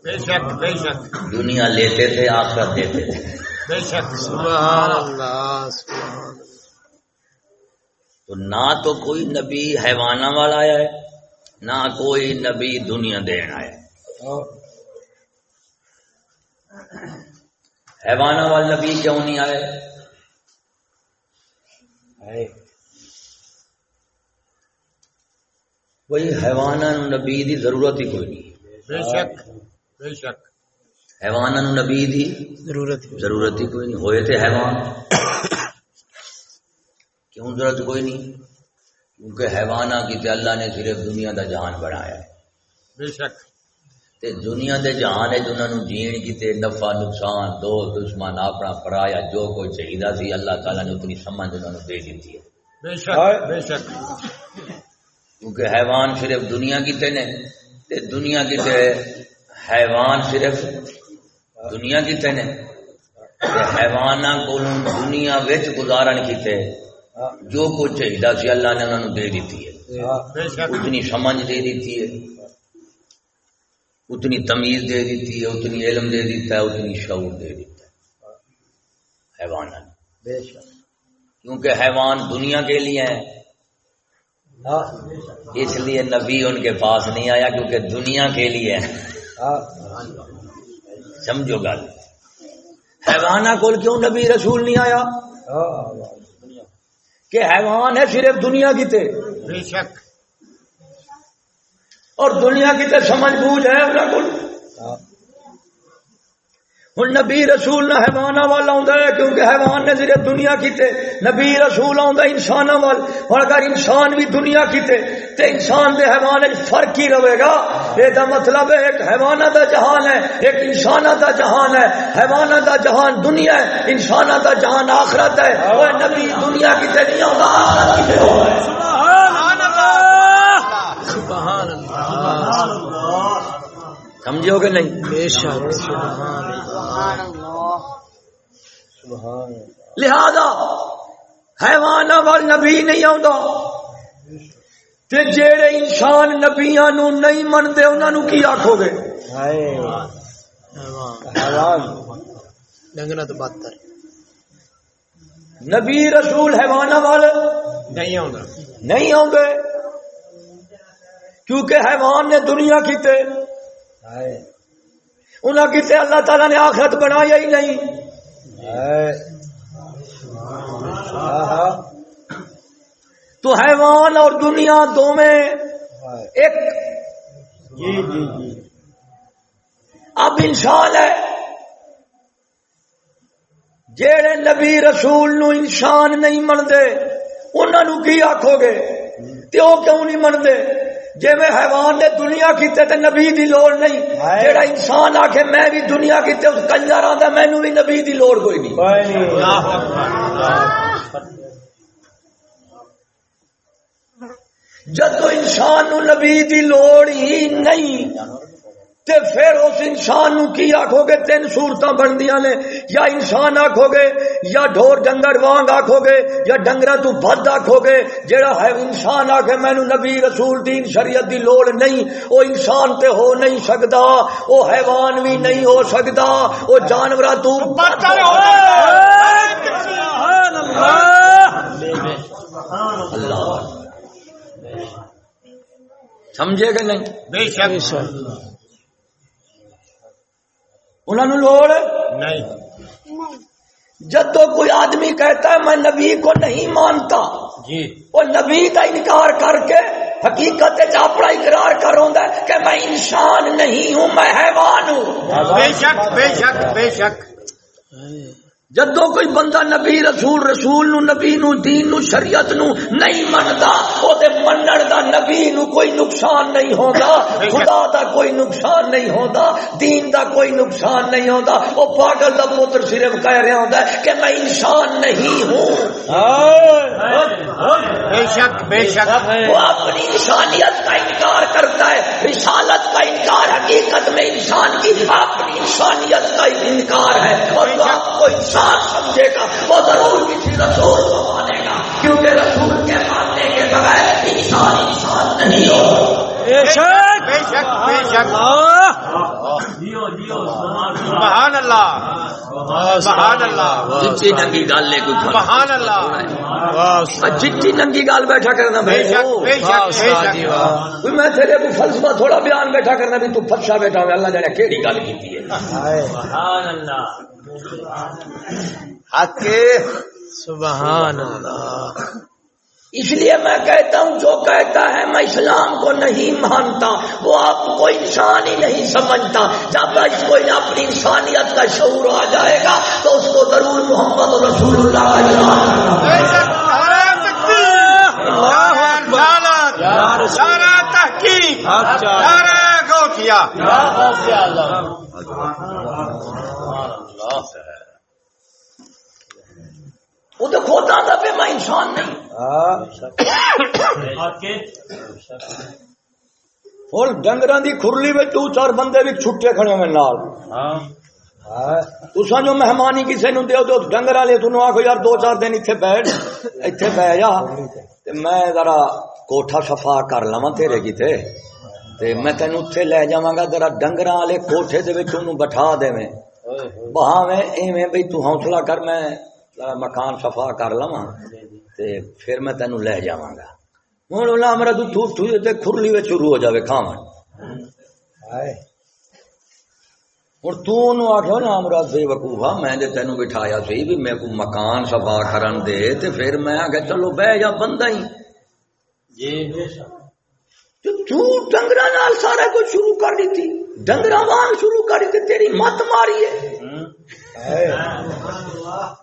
بے شک بے شک۔ دنیا لیتے تھے آخرت دیتے تھے۔ بے شک۔ سبحان اللہ سبحان تو نہ تو کوئی نبی حیوانہ والا آیا ہے نہ کوئی نبی دنیا دین آیا ہے۔ حیوانہ والا نبی کیوں نہیں آئے ہے کوئی حیوانہ نبی دی ضرورت ہی کوئی نہیں۔ بے شک۔ بے شک۔ حیوانہ نو نبی دی ضرورت ضرورت ہی کوئی نہیں۔ ہوئے تھے حیوان۔ کیوں ضرورت کوئی نہیں؟ کیونکہ حیوانہ کی تے اللہ نے صرف دنیا دا جہان بنایا ہے۔ بے شک۔ تے دنیا دے جہان ہے جنہاں نو جین کیتے نفع نقصان دوست دشمن اپنا پرایا جو کوئی چاہیدا سی اللہ تعالی نے اتنی سمجھ انہاں نو دے دیتی ہے۔ بے شک بے شک۔ کیونکہ حیوان صرف دنیا کیتے نے تے دنیا کیتے حیوان صرف دنیا کیتے نے؟ تے حیواناں کولوں دنیا وچ گزارن کیتے جو کچھ چاہیدا سی اللہ نے انہاں نو دے دیتی ہے۔ اتنی سمجھ دے دیتی ہے اتنی تمیز دے دیتی ہے اتنی علم دے دیتا ہے اتنی شعور دے دیتا ہے۔ حیوان کیونکہ حیوان دنیا کے لیے ہیں اس لیے نبی ان کے پاس نہیں آیا کیونکہ دنیا کے لیے ہے۔ سمجھو گل۔ حیوانہ کول کیوں نبی رسول نہیں آیا؟ کہ حیوان ہے صرف دنیا کی تے۔ بے شک۔ اور دنیا کی تے سمجھ بوجھ ہے انہاں کول ہاں ہوں نبی رسول نہ حیوان والا آتا ہے کیونکہ حیوان نے صرف دنیا کی تے نبی رسول آتا انسان وال۔ اور اگر انسان بھی دنیا کی تے تے انسان دے حیوان فرق ہی رہے گا؟ یہ مطلب ہے ایک حیوانہ دا جہان ہے ایک انسان دا جہان ہے۔ حیوانہ دا جہان دنیا ہے انسان دا جہان آخرت ہے۔ وہ نبی دنیا کی تے نہیں آتا آخرت ہوتا ہے سبحان اللہ! سمجھو کہ نہیں؟ بے شک۔ سبحان سبحان لہذا حیوان وال نبی نہیں آتا تے جیڑے انسان نبیاں نو نہیں منتے انہاں نو کی آکھو گے ہائے۔ اللہ حیوان۔ ڈنگنا تو بہتر نبی رسول حیوان والے نہیں آنا نہیں آؤں گے کیونکہ حیوان نے دنیا کیتے انہاں کیتے اللہ تعالیٰ نے آخرت بنایا ہی نہیں۔ ہاں ہاں۔ تو حیوان اور دنیا دو میں ایک۔ جی جی جی۔ اب انسان ہے جیڑے نبی رسول نو انسان نہیں منتے انہوں کی آخو گے؟ تے وہ کیوں نہیں منتے جی میں حیوان نے دنیا کیتے تے نبی دی لوڑ نہیں۔ جیڑا انسان آکھے میں بھی دنیا کیتے اس کنجر آتا مینو بھی نبی دی لوڑ کوئی نہیں جدو انسان نو نبی دی لوڑ ہی نہیں تے پھر اس انسان نو کی آکھو گے؟ تین صورتاں بندیاں نے۔ یا انسان آکھو گے یا ڈھور ڈنگر وانگ آکھو گے یا ڈنگرا تو بد آکھو گے۔ جیڑا ہے انسان آکھے مینو نبی رسول دین شریعت دی لوڑ نہیں۔ او انسان تے ہو نہیں سکدا او حیوان بھی نہیں ہو سکدا او جانوراں تو بہتر ہو سبحان اللہ۔ اللہ۔ سمجھے کہ نہیں؟ بے شک۔ انہوں لوڑ؟ نہیں۔ جب تو کوئی آدمی کہتا ہے میں نبی کو نہیں مانتا جی۔ وہ نبی کا انکار کر کے حقیقت اپنا اقرار کروں ہے کہ میں انسان نہیں ہوں میں حیوان ہوں۔ بے شک بے شک بے شک۔ جدو کوئی بندہ نبی رسول رسول نو نبی نو دین نو شریعت نو نہیں منتا او دے منن دا نبی نو کوئی نقصان نہیں ہوندا خدا دا کوئی نقصان نہیں ہوندا دین دا کوئی نقصان نہیں ہوندا۔ او پاگل دا پتر صرف کہہ رہا ہوندا ہے کہ میں انسان نہیں ہوں۔ بے شک بے شک۔ وہ اپنی انسانیت کا انکار کرتا ہے رسالت کا انکار حقیقت میں انسان کی اپنی انسانیت کا انکار ہے۔ اور آپ کو انسان سمجھے گا وہ ضرور کسی رسول کو مانے گا کیونکہ رسول کے ماننے کے بغیر انسان انسان نہیں ہوگا بے شک بے شک بے شک۔ جیو جیو سبحان اللہ۔ سبحان اللہ۔ ننگی گال لے کوئی کھانا سبحان اللہ۔ چچی ننگی گال بیٹھا کرنا بے بھائی شک بے شک بے شک۔ کوئی میں تیرے کو فلسفہ تھوڑا بیان بیٹھا کرنا بھی تو فلسفہ بیٹھا اللہ جانے کیڑی گل کی ہے۔ سبحان اللہ۔ حق سبحان اللہ۔ اس لیے میں کہتا ہوں جو کہتا ہے میں اسلام کو نہیں مانتا وہ آپ کو انسان ہی نہیں سمجھتا۔ جب اس کو اپنی انسانیت کا شعور آ جائے گا تو اس کو ضرور محمد رسول اللہ کا ایمان کرنا بے شک نعرہ تکبیر اللہ اکبر۔ سارا تحقیق۔ سارا گوٹیا وہ تو کھوتا تھا پہ میں انسان نہیں۔ اور ڈنگر دی کھرلی میں دو چار بندے بھی چھٹے کھڑے ہوئے نال۔ تسا جو مہمانی کسی نو دیو تو ڈنگر والے تنو آخو یار دو چار دن اتنے بیٹھ اتنے بہ جا تے میں ذرا کوٹھا صفا کر لوا تیرے کیتے۔ تے میں تینو اتنے لے جاواں گا ذرا ڈنگر والے کوٹھے دے وچ اونوں بٹھا دیویں بہاویں ایویں بھئی تو حوصلہ کر میں مکان صفا کر لوا تے پھر میں تینو لے جاواں گا ہن اللہ امرا تو تے کھرلی وچ شروع ہو جاوے کھاون اور تو انہوں آخو نا مراد بے وقوفا میں نے تینوں بٹھایا سی بھی میں کو مکان صفا کرن دے تے پھر میں آ چلو بہ جا بندہ ہی۔ تو تو ڈنگرا نال سارا کچھ شروع کر دیتی۔ ڈنگرا وان شروع کر دیتی تیری مت ماری ہے۔ ہاں۔ ہاں۔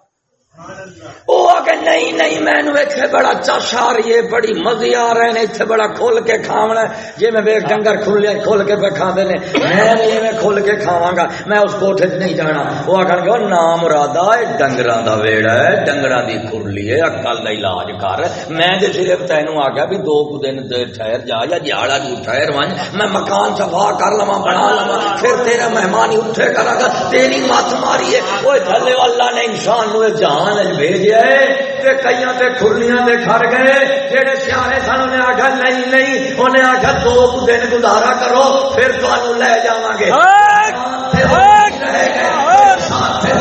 وہ آ نہیں نہیں، میں نو اتنے بڑا چش آ رہی ہے بڑی مزے آ رہے ہیں اتنے بڑا کھول کے کھاونا ہے۔ جی میں ویک ڈنگر کھل کھول کے پہ کھاندے نے میں نہیں میں کھول کے کھاواں گا۔ میں اس کوٹھے چ نہیں جانا۔ وہ آخر گا نام رادا ڈنگراں دا ویڑا ہے، ڈنگراں دی کھرلی ہے اکل دا علاج کر۔ میں جے صرف تینوں آ گیا بھی دو کچھ دن ٹھہر جا یا جاڑا جو ٹھہر ون۔ میں مکان صفا کر لوا بنا لوا پھر تیرا مہمان ہی اٹھے کرا گا۔ تیری مت ماری ہے وہ تھلے اللہ نے انسان نو جہان بھیجا ہے تے کئیاں تے کھرلیاں دے گھر گئے جہے سیانے سن انہیں آخیا نہیں نہیں انہیں آخیا دو دن گزارا کرو پھر تمہوں لے جاواں گے رہ گئے ساتھ پھر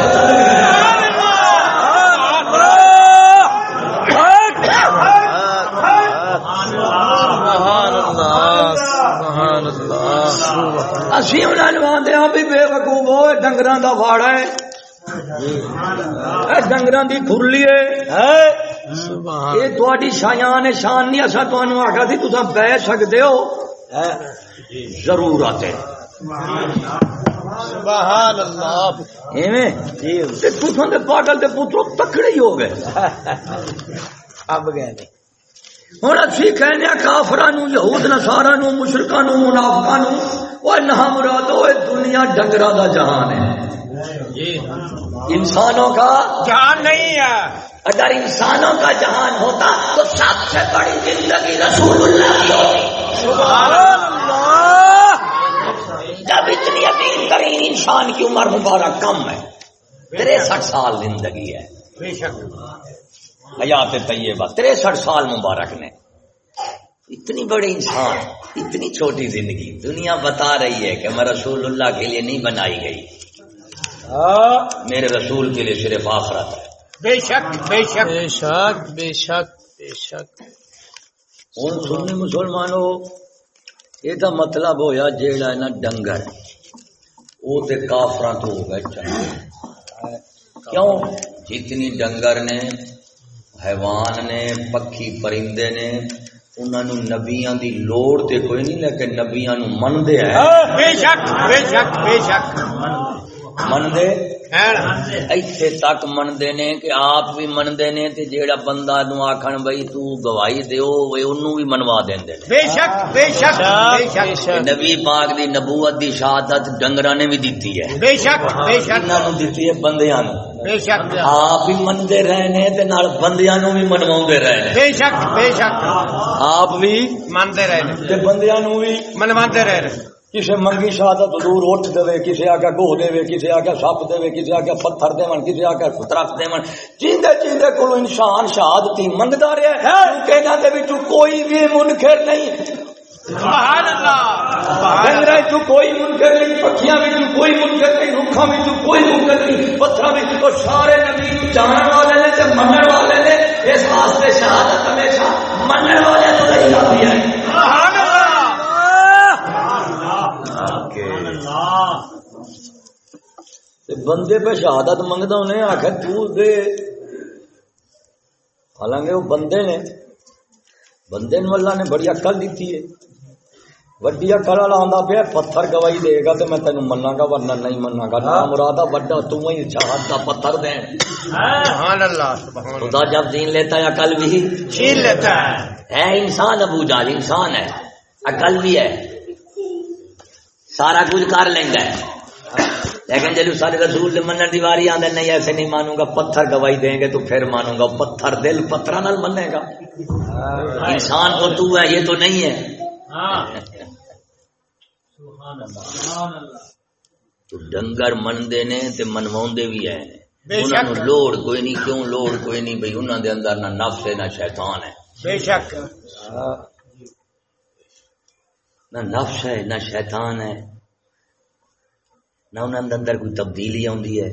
چل گئے سبحان اللہ سبحان اللہ۔ اسی انہیں لواندے ہاں بھی بے وقوف ہوئے ڈنگراں دا واڑا ہے اے ڈنگراں دی کھرلی یہ تھوڑی شایان شان نہیں اصا تمہیں آخا سی تصا بہ سکتے ہو ضرورت ہے سبحان اللہ تسان دے پاگل دے پترو تکڑے ہی ہو گئے اب گئے نہیں ہوں اسی کہنے کافران یہود نسارا نو مشرقہ نو منافقہ نو وہ نہ مراد دنیا ڈنگرا دا جہان ہے انسانوں کا جان نہیں ہے۔ اگر انسانوں کا جہان ہوتا تو سب سے بڑی زندگی رسول اللہ کی ہوتی۔ سبحان اللہ۔ جب اتنی عظیم ترین انسان کی عمر مبارک کم ہے۔ تریسٹھ سال زندگی ہے۔ حیات طیبہ تریسٹھ سال مبارک نے۔ اتنی بڑی انسان اتنی چھوٹی زندگی۔ دنیا بتا رہی ہے کہ میں رسول اللہ کے لیے نہیں بنائی گئی۔ میرے رسول کے لیے صرف آخرت ہے۔ بے شک بے شک۔ بے شک بے شک بے شک۔ ہوں سنی مسلمانوں یہ تو مطلب ہویا جیڑا ہے نا ڈنگر۔ وہ تے کافراں تو ہو گئے چنگے۔ کیوں؟ جتنی ڈنگر نے حیوان نے پکھی پرندے نے انہوں نے نبیاں دی لوڑ تے کوئی نہیں لیکن نبیاں نو مندے ہیں بے شک بے شک بے شک۔ منتے ہیں ایتھے تک منتے نے کہ آپ بھی منتے نے تے جیڑا بندہ نو آکھن تو گواہی دیو انہوں بھی منوا دیندے نے۔ بے شک بے شک بے شک نبی پاک دی نبوت دی شہادت ڈنگراں نے بھی دیتی ہے۔ بے شک بے شک۔ انہاں نو دیتی ہے بندیاں نو بے شک۔ آپ بھی منتے رہے نے تے نال بندیاں نو بھی منواوندے رہے نے۔ بے شک بے شک۔ آپ بھی مانتے رہے تے بندیاں نو بھی منواتے رہے کسی منگی شہادت حضور اٹھ دے کسی آگے گو دے کسی آگے سپ دے کسی آگے پتھر دے کسی آگے درخت دے چیندے چیندے کو انسان شہادتی منگتا رہا ہے۔ کہ انہاں دے وچوں کوئی بھی منکر نہیں۔ سبحان اللہ کوئی منکر نہیں پکھیاں وچوں کوئی منکر نہیں رکھاں وچوں کوئی منکر نہیں پتھراں تو سارے نبی جانن والے نے تے منن والے نے۔ اس واسطے شہادت ہمیشہ منن والے تو نہیں آتی ہے سبحان اللہ تے بندے پہ شہادت منگتا انہیں آخر تو دے۔ حالانکہ وہ بندے نے بندے نو اللہ نے بڑی اکل دیتی ہے۔ وڈی اکل والا آتا پیا پتھر گواہی دے گا تو میں تینوں منا گا ورنہ نہیں منا گا نہ مرادا وڈا تو ہی شہادت کا پتھر دیں سبحان اللہ سبحان خدا جب دین لیتا ہے عقل بھی۔ چھین لیتا ہے۔ ہے انسان ابو جال انسان ہے۔ عقل بھی ہے۔ سارا کچھ کر لینا ہے۔ لیکن جب سارے رسول منن دی واری آدھے نہیں ایسے نہیں مانوں گا پتھر گواہی دیں گے تو پھر مانوں گا پتھر دل پتھر نال منے گا۔ انسان تو تو ہے یہ تو نہیں ہے۔ تو ڈنگر منتے نے تے منواؤندے بھی انہاں شک۔ لوڑ کوئی نہیں کیوں لوڑ کوئی نہیں؟ بھئی انہاں دے اندر نہ نفس ہے نہ شیطان ہے۔ بے شک۔ نہ نفس ہے نہ شیطان ہے۔ نہ انہاں دے اندر کوئی تبدیلی آندی ہے؟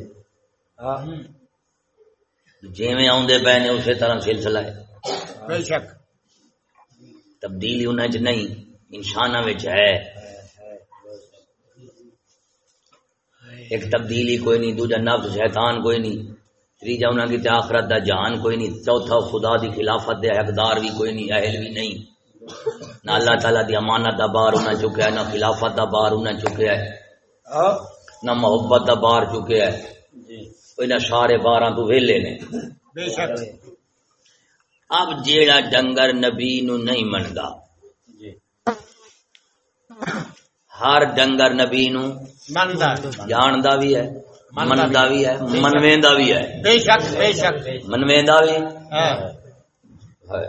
جویں آوندے پے نے اسی طرح سلسلہ ہے۔ بے شک۔ تبدیلی انہاں چ نہیں انساناں وچ ہے۔ ایک تبدیلی کوئی نہیں دوجا نفس شیطان کوئی نہیں تیجا انہاں کی آخرت دا جان کوئی نہیں چوتھا خدا دی خلافت دے حقدار بھی کوئی نہیں اہل بھی نہیں۔ نہ اللہ تعالی دی امانت دا بار انہاں چکیا نہ خلافت دا بار انہاں چکیا۔ ہے نہ محبت دا بار چکیا ہے۔ کوئی نہ سارے باراں تو ویلے نے۔ اب جیڑا ڈنگر نبی نو نہیں مندا ہر ڈنگر نبی نو مندا جاندا بھی ہے مندا بھی ہے منویندا بھی ہے۔ بے شک بے شک۔ منویندا بھی ہاں۔ ہے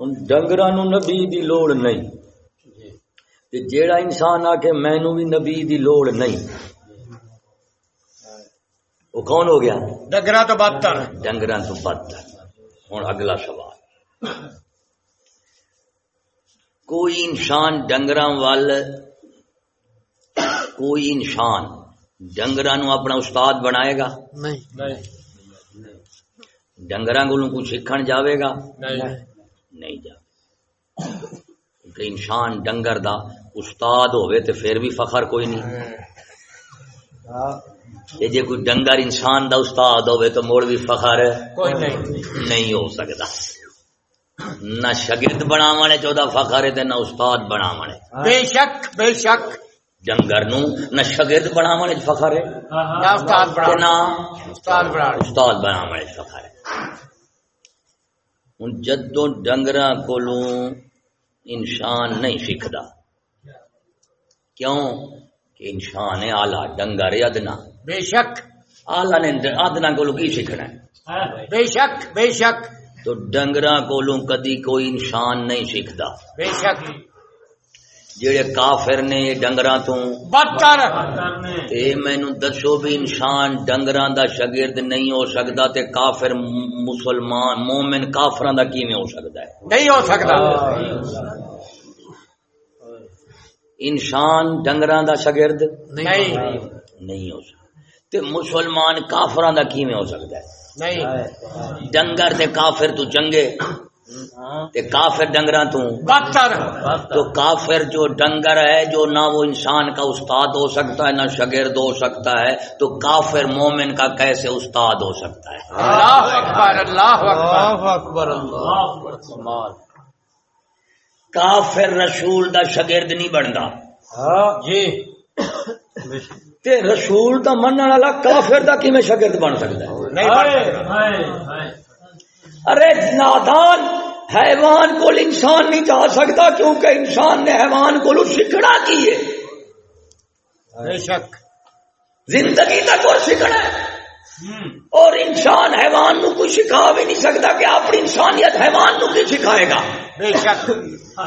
ہن ڈنگراں نو نبی دی لوڑ نہیں۔ تے جیڑا انسان آ کے مینوں بھی نبی دی لوڑ نہیں وہ کون ہو گیا؟ ڈگرا تو بدتر۔ ڈنگراں تو بدتر۔ ہوں اگلا سوال۔ کوئی انسان ڈنگراں وال کوئی انسان ڈنگراں نو اپنا استاد بنائے گا؟ نہیں۔ ڈنگراں کو سیکھن جاوے گا؟ نہیں۔ نہیں جاوے۔ انسان ڈنگر دا استاد ہوئے تے پھر بھی فخر کوئی نہیں۔ یہ جے کوئی ڈنگر انسان دا استاد ہوئے تو موڑ بھی فخر کوئی نہیں۔ نہیں ہو سکتا۔ نہ شگرد بناونے چودہ فخر ہے تے نہ استاد بناونے۔ بے شک بے شک۔ ڈنگر نو نہ شگرد بناونے چ فخر۔ ہے یا استاد بڑا نہ استاد بڑا استاد بناونے چ فخر۔ ہے ہن جدوں ڈنگراں کولوں انسان نہیں سیکھدا۔ کیوں کہ انسان ہے آلہ ڈنگر ادنا۔ بے شک۔ آلہ نے ادنا کولوں کی سیکھنا ہے؟ بے شک بے شک۔ تو ڈنگراں کولوں کدی کوئی انسان نہیں سیکھدا بے شک۔ جڑے کافر نے یہ ڈنگراں تو بدتر تے مینو دسو بھی انسان ڈنگراں دا شاگرد نہیں ہو سکتا تے کافر مسلمان مومن کافراں دا کیویں ہو سکتا ہے؟ نہیں ہو سکتا۔ انسان ڈنگراں دا شاگرد نہیں نہیں. ہو سکتا۔ تے مسلمان کافراں دا کیویں ہو سکتا ہے؟ نہیں۔ ڈنگر تے کافر تو چنگے تے کافر ڈنگراں تو بدتر۔ تو کافر جو ڈنگر ہے جو نہ وہ انسان کا استاد ہو سکتا ہے نہ شاگرد ہو سکتا ہے تو کافر مومن کا کیسے استاد ہو سکتا ہے؟ اللہ اکبر اللہ اکبر۔ اکبر اللہ کافر رسول دا شاگرد نہیں بنتا جی۔ تے رسول دا منن والا کافر دا کیویں شاگرد بن سکدا ہے؟ نہیں بن ارے نادان حیوان کو انسان نہیں جا سکتا کیونکہ انسان نے حیوان کو سکھنا کی ہے؟ بے شک۔ زندگی تک اور سکھنا ہے۔ اور انسان حیوان نو کوئی سکھا بھی نہیں سکتا کہ اپنی انسانیت حیوان نو کی سکھائے گا۔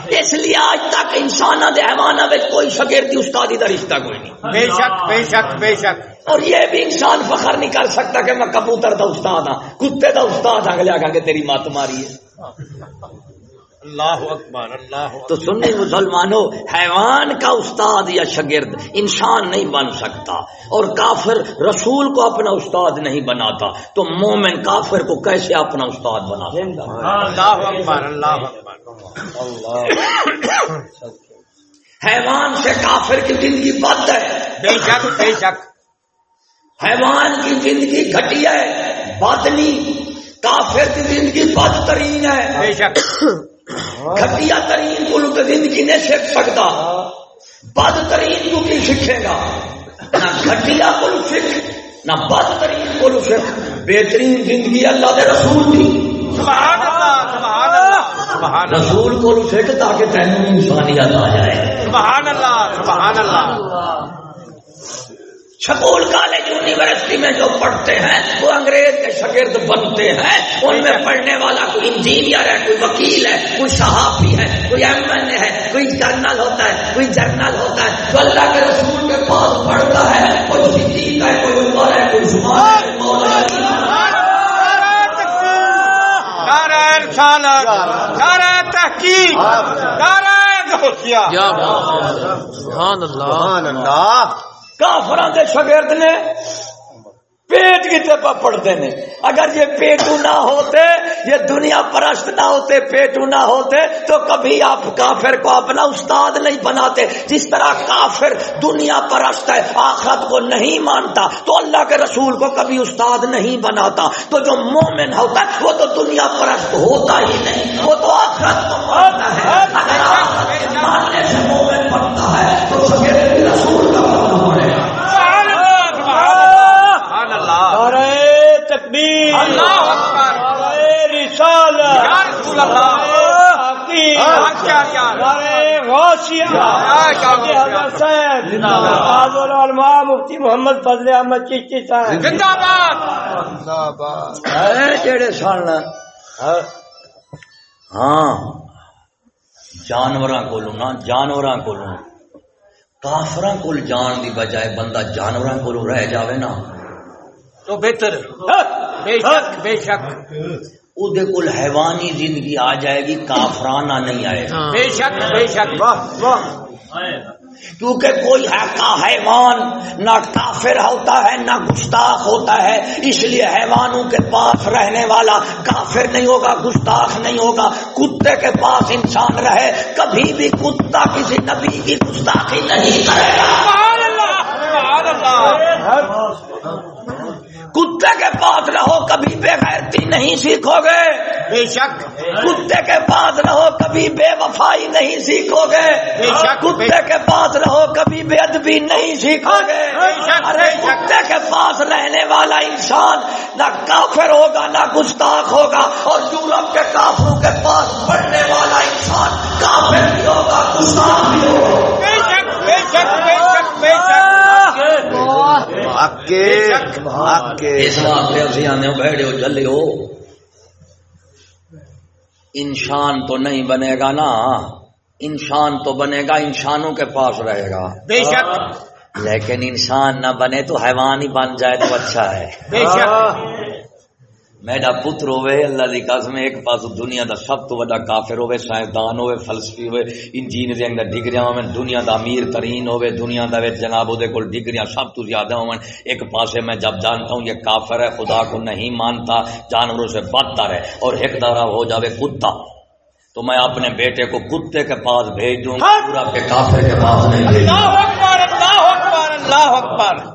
اس لیے آج تک انسان دے حیوان کوئی شگردی استادی کا رشتہ کوئی نہیں۔ بے شک بے شک بے شک۔ اور یہ بھی انسان فخر نہیں کر سکتا کہ میں کبوتر دا استاد ہاں کتے دا استاد ہاں لیا کہ تیری مات ماری ہے۔ اللہ اکبر اللہ تو سنی مسلمانوں حیوان کا استاد یا شگرد انسان نہیں بن سکتا اور کافر رسول کو اپنا استاد نہیں بناتا تو مومن کافر کو کیسے اپنا استاد بنا سکتا؟ اللہ اکبر اللہ اکبر۔ حیوان سے کافر کی زندگی بد ہے۔ بے شک بے شک۔ حیوان کی زندگی گھٹی ہے بدنی کافر کی زندگی بدترین ہے۔ بے شک۔ گھٹیا ترین کو تو زندگی نہیں سیکھ سکتا بدترین کو کی سیکھے گا؟ نہ گھٹیا کو سیکھ نہ بدترین کو سیکھ۔ بہترین زندگی اللہ کے رسول کی سبحان اللہ سبحان اللہ سبحان اللہ۔ رسول کو سیکھ تاکہ تینوں انسانیت آ جائے۔ سبحان اللہ سبحان اللہ۔ سکول کالج یونیورسٹی میں جو پڑھتے ہیں وہ انگریز کے شاگرد بنتے ہیں۔ ان میں پڑھنے والا کوئی انجینئر ہے کوئی وکیل ہے کوئی صحافی ہے کوئی ایم ایل اے ہے کوئی جرنل ہوتا ہے کوئی جرنل ہوتا ہے۔ جو اللہ کے رسول کے پاس پڑھتا ہے کوئی صدیق ہے کوئی عمر ہے کوئی زمان ہے مولا تحقیق نعرہ غوثیہ کیا۔ بات سبحان اللہ۔ کافران کے شاگرد نے پیٹ کی طرف پڑھتے اگر یہ پیٹو نہ ہوتے، یہ دنیا پرست نہ ہوتے، پیٹو نہ ہوتے، تو کبھی آپ کافر کو اپنا استاد نہیں بناتے۔ جس طرح کافر دنیا پرست ہے، آخرت کو نہیں مانتا، تو اللہ کے رسول کو کبھی استاد نہیں بناتا۔ تو جو مومن ہوتا ہے، وہ تو دنیا پرست ہوتا ہی نہیں۔ وہ تو آخرت کو مانتا ہے۔ اگر آخرت ماننے سے مومن بنتا ہے، تو رسول کا بننا پڑے گا سبحان اللہ سبحان اللہ ارے تکبیر اللہ اکبر ارے رسالت یا رسول اللہ حقیق کیا کیا ارے غوثیہ حاجی حضرت علماء مفتی محمد فضل احمد چشتی صاحب زندہ باد جڑے سن ہاں جانور کو نا جانور کو کافر کو جان دی بجائے بندہ جانور کو رہ جاوے نا۔ تو بہتر بے شک بے شک۔ ادے کول حیوانی زندگی آ جائے گی کافرانہ نہیں آئے گا۔ بے شک بے شک۔ کیونکہ کوئی ہے کا حیوان نہ کافر ہوتا ہے نہ گستاخ ہوتا ہے اس لیے حیوانوں کے پاس رہنے والا کافر نہیں ہوگا گستاخ نہیں ہوگا۔ کتے کے پاس انسان رہے کبھی بھی کتا کسی نبی کی گستاخی نہیں کرے گا۔ کتے کے پاس رہو کبھی بے غیرتی نہیں سیکھو گے۔ بے شک۔ کتے کے پاس رہو کبھی بے وفائی نہیں سیکھو گے۔ بے شک، کتے کے پاس رہو کبھی بے ادبی نہیں سیکھو گے۔ ارے۔ کتے کے پاس رہنے والا انسان نہ کافر ہوگا نہ گستاخ ہوگا اور یورپ کے کافروں کے پاس پڑھنے والا انسان کافر بھی ہوگا گستاخ بھی ہوگا بے شک بے شک بے شک بے شک اس واسطے اسی آنے بیٹھے ہو جلے ہو۔ انسان تو نہیں بنے گا نا۔ انسان تو بنے گا انسانوں کے پاس رہے گا۔ بے شک۔ لیکن انسان نہ بنے تو حیوان ہی بن جائے تو اچھا ہے۔ بے شک۔ میرا پتر ہوئے اللہ دی قسم ایک پاس دنیا دا سب تو بڑا کافر ہوئے سائنسدان ہوئے فلسفی ہوئے انجینئر دے اندر ڈگریاں ہوئے دنیا دا امیر ترین ہوئے دنیا دا وچ جناب دے کول ڈگریاں سب تو زیادہ ہوئے ایک پاسے میں جب جانتا ہوں یہ کافر ہے خدا کو نہیں مانتا جانوروں سے بدتر ہے اور ایک دارا ہو جاوے کتا۔ تو میں اپنے بیٹے کو کتے کے پاس بھیج دوں گا پورا کے کافر کے پاس نہیں۔ اللہ اکبر اللہ اکبر اللہ اکبر۔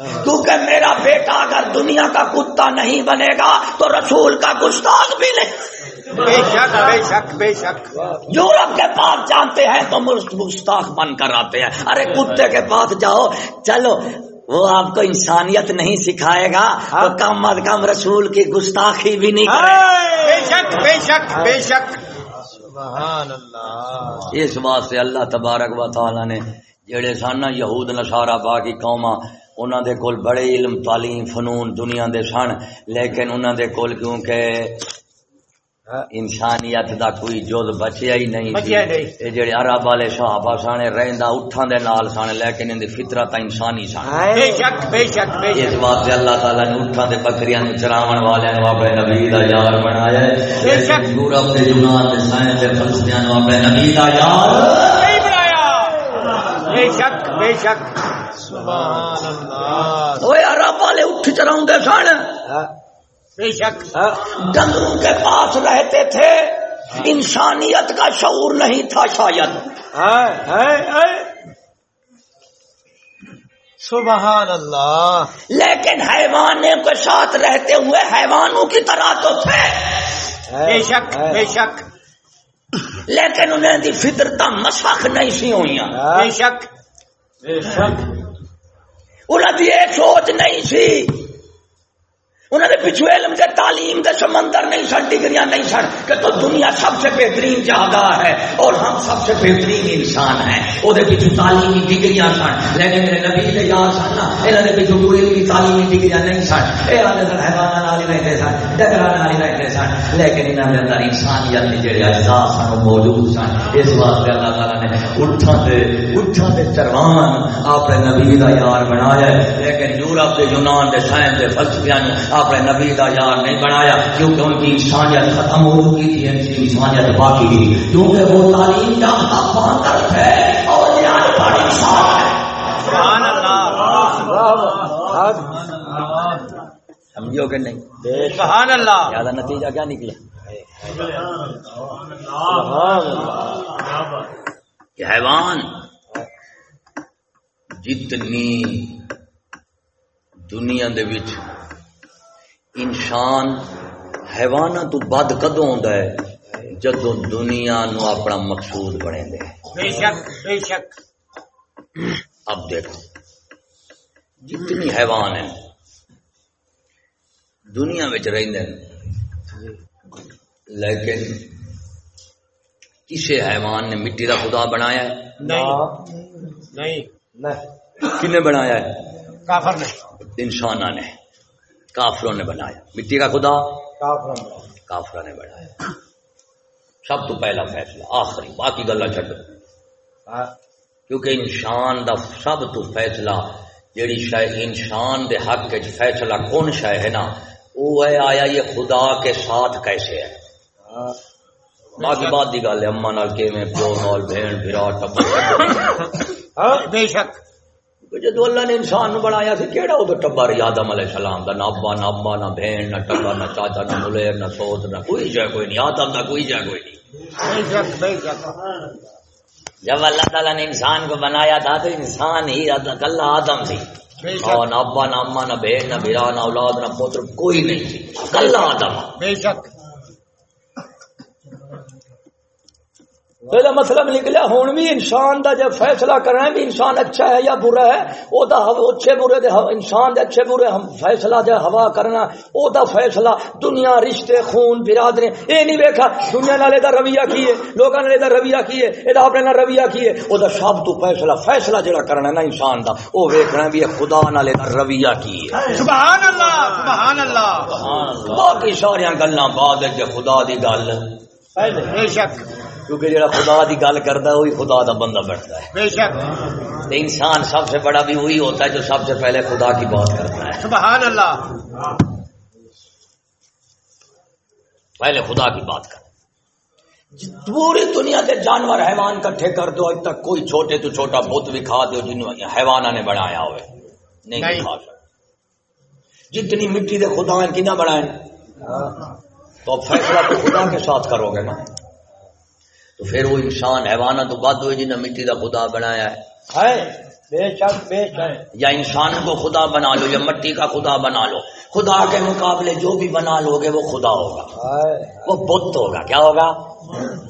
کیونکہ میرا بیٹا اگر دنیا کا کتا نہیں بنے گا تو رسول کا گستاخ بھی نہیں۔ بے شک بے شک بے شک۔ یورپ کے پاس جانتے ہیں تو مست- گستاخ بن کر آتے ہیں۔ ارے کتے کے پاس جاؤ۔ چلو وہ آپ کو انسانیت نہیں سکھائے گا تو کم از کم رسول کی گستاخی بھی نہیں کرے۔ بے شک بے شک بے شک۔ سبحان اللہ۔ اس واسطے اللہ تبارک و تعالی نے جڑے سن یہود نصارا باقی قوما انہاں دے کول بڑے علم تعلیم فنون دنیا دے سن لیکن انہاں دے کول کیونکہ انسانیت دا کوئی جز بچیا ہی نہیں۔ یہ جڑے عرب والے صحابہ سن رہندا اٹھاں دے نال سن لیکن ان دی فطرت انسانی سن۔ بے شک بے شک بے اس شک واسطے اللہ تعالیٰ نے اٹھا دے بکریاں نو چراون والے نو اپنے نبی دا یار بنایا ہے۔ بے شک۔ یورپ دے یونان دے سائنس دے فلسطین نو اپنے نبی دا یار۔ نہیں بنایا۔ بے شک بے شک۔ اوے عرب والے اٹھ دے سن. بے شک. ڈنگروں کے پاس رہتے تھے. انسانیت کا شعور نہیں تھا شاید. سبحان اللہ. لیکن حیوانوں کے ساتھ رہتے ہوئے حیوانوں کی طرح تو تھے. بے شک بے شک. لیکن انہیں دی فطرت مسخ نہیں سی ہوئی. بے شک. انہوں کی ایک سوچ نہیں سی۔ انہوں نے پچھو علم کے، تعلیم کے، سمندر نہیں سن ڈگریاں نہیں سن کہ تو دنیا سب سے بہترین جگہ ہے اور ہم سب سے بہترین انسان ہیں۔ وہ پچھو تعلیمی ڈگریاں سن۔ لیکن میرے نبی نے یاد سن نا یہاں نے پچھو کوئی بھی تعلیمی ڈگریاں نہیں سن۔ یہ آدھے سن حیوان نال رہتے سن ڈگرا نال رہتے سن۔ لیکن انہوں نے اندر انسانیت کے جڑے اجزاء سن وہ موجود سن۔ اس واسطے اللہ تعالیٰ نے اٹھا دے اٹھا دے چروان اپنے نبی دا یار بنایا لیکن یورپ دے، یونان دے، سائنس دے، فلسفیاں نے اپنے نبی دا یار نہیں بنایا کیونکہ ان کی انسانیت ختم ہو چکی تھی ان کی انسانیت باقی تھی۔ کیونکہ وہ تعلیم یافتہ باندر ہے اور یہ ان پڑھ انسان ہے۔ سبحان اللہ۔ سمجھو کہ نہیں؟ سبحان اللہ۔ زیادہ نتیجہ کیا نکلا؟ حیوان جتنی دنیا دے وچ انسان حیوان تو بد کدو آتا ہے جدو دنیا نو اپنا مقصود بنے دے۔ بے شک بے شک۔ اب دیکھو جتنی حیوان ہیں دنیا میں رہتے ہیں لیکن کسی حیوان نے مٹی کا خدا بنایا ہے؟ نہیں۔ نہیں۔ کن نے بنایا ہے؟ کافر نہیں انسانہ نے۔ کافروں نے بنایا۔ مٹی کا خدا کافروں نے بنایا۔ سب تو پہلا فیصلہ آخری باقی گلا چڈ کیونکہ انسان دا سب تو فیصلہ جیڑی شے انسان دے حق وچ فیصلہ کون شے ہے نا وہ ہے آیا یہ خدا کے ساتھ کیسے ہے۔ باقی بات دی گل ہے اما نال کیویں پیو نال بہن بھرا ٹبر۔ بے شک۔ جدو اللہ نے انسان نو بنایا سی کیڑا وہ ٹبر آدم علیہ السلام دا نہ ابا نہ ابا نہ بہن نہ ٹبر نہ چاچا نہ ملیر نہ سوت نہ کوئی جائے کوئی نہیں آدم دا کوئی جائے کوئی نہیں۔ جب اللہ تعالیٰ نے انسان کو بنایا تھا تو انسان ہی اللہ آدم تھی اور نہ ابا نہ اما نہ بہن نہ بھرا نہ اولاد نہ پوتر کوئی نہیں۔ تھی کل آدم۔ بے شک یہ مطلب نکلیا ہوں بھی انسان دا جب فیصلہ کرنا ہے بھی انسان اچھا ہے یا برا ہے او دا اچھے برے دے انسان دے اچھے برے ہم فیصلہ دے ہوا کرنا او دا فیصلہ دنیا رشتے خون برادری اے نہیں ویکھا دنیا نالے دا رویہ کیے لوکاں نالے دا رویہ کیے اے دا اپنے نال رویہ کیے او دا سب تو فیصلہ فیصلہ جڑا کرنا ہے نا انسان دا او ویکھنا بھی خدا نالے دا رویہ کیے سبحان اللہ سبحان اللہ باقی سارا گلا بعد ہے کہ خدا دی گل بے شک کیونکہ جڑا خدا دی گل کرتا ہے وہی خدا دا بندہ بیٹھتا ہے۔ بے شک۔ انسان سب سے بڑا بھی وہی ہوتا ہے جو سب سے پہلے خدا کی بات کرتا ہے۔ سبحان اللہ۔ پہلے خدا کی بات کر۔ پوری دنیا کے جانور حیوان کٹھے کر دو اج تک کوئی چھوٹے تو چھوٹا بت بھی کھا دو جن حیوانہ نے بنایا ہوئے۔ نہیں۔ کھا جتنی مٹی دے خدا ہیں کنا بنائے تو فیصلہ تو خدا کے ساتھ کرو گے نا۔ تو پھر وہ انسان حیوانہ تو بد ہوئے جنہیں مٹی کا خدا بنایا ہے۔ ہے بے شک بے شک۔ یا انسان کو خدا بنا لو یا مٹی کا خدا بنا لو۔ خدا کے مقابلے جو بھی بنا لو گے وہ خدا ہوگا۔ وہ بت ہوگا۔ کیا ہوگا؟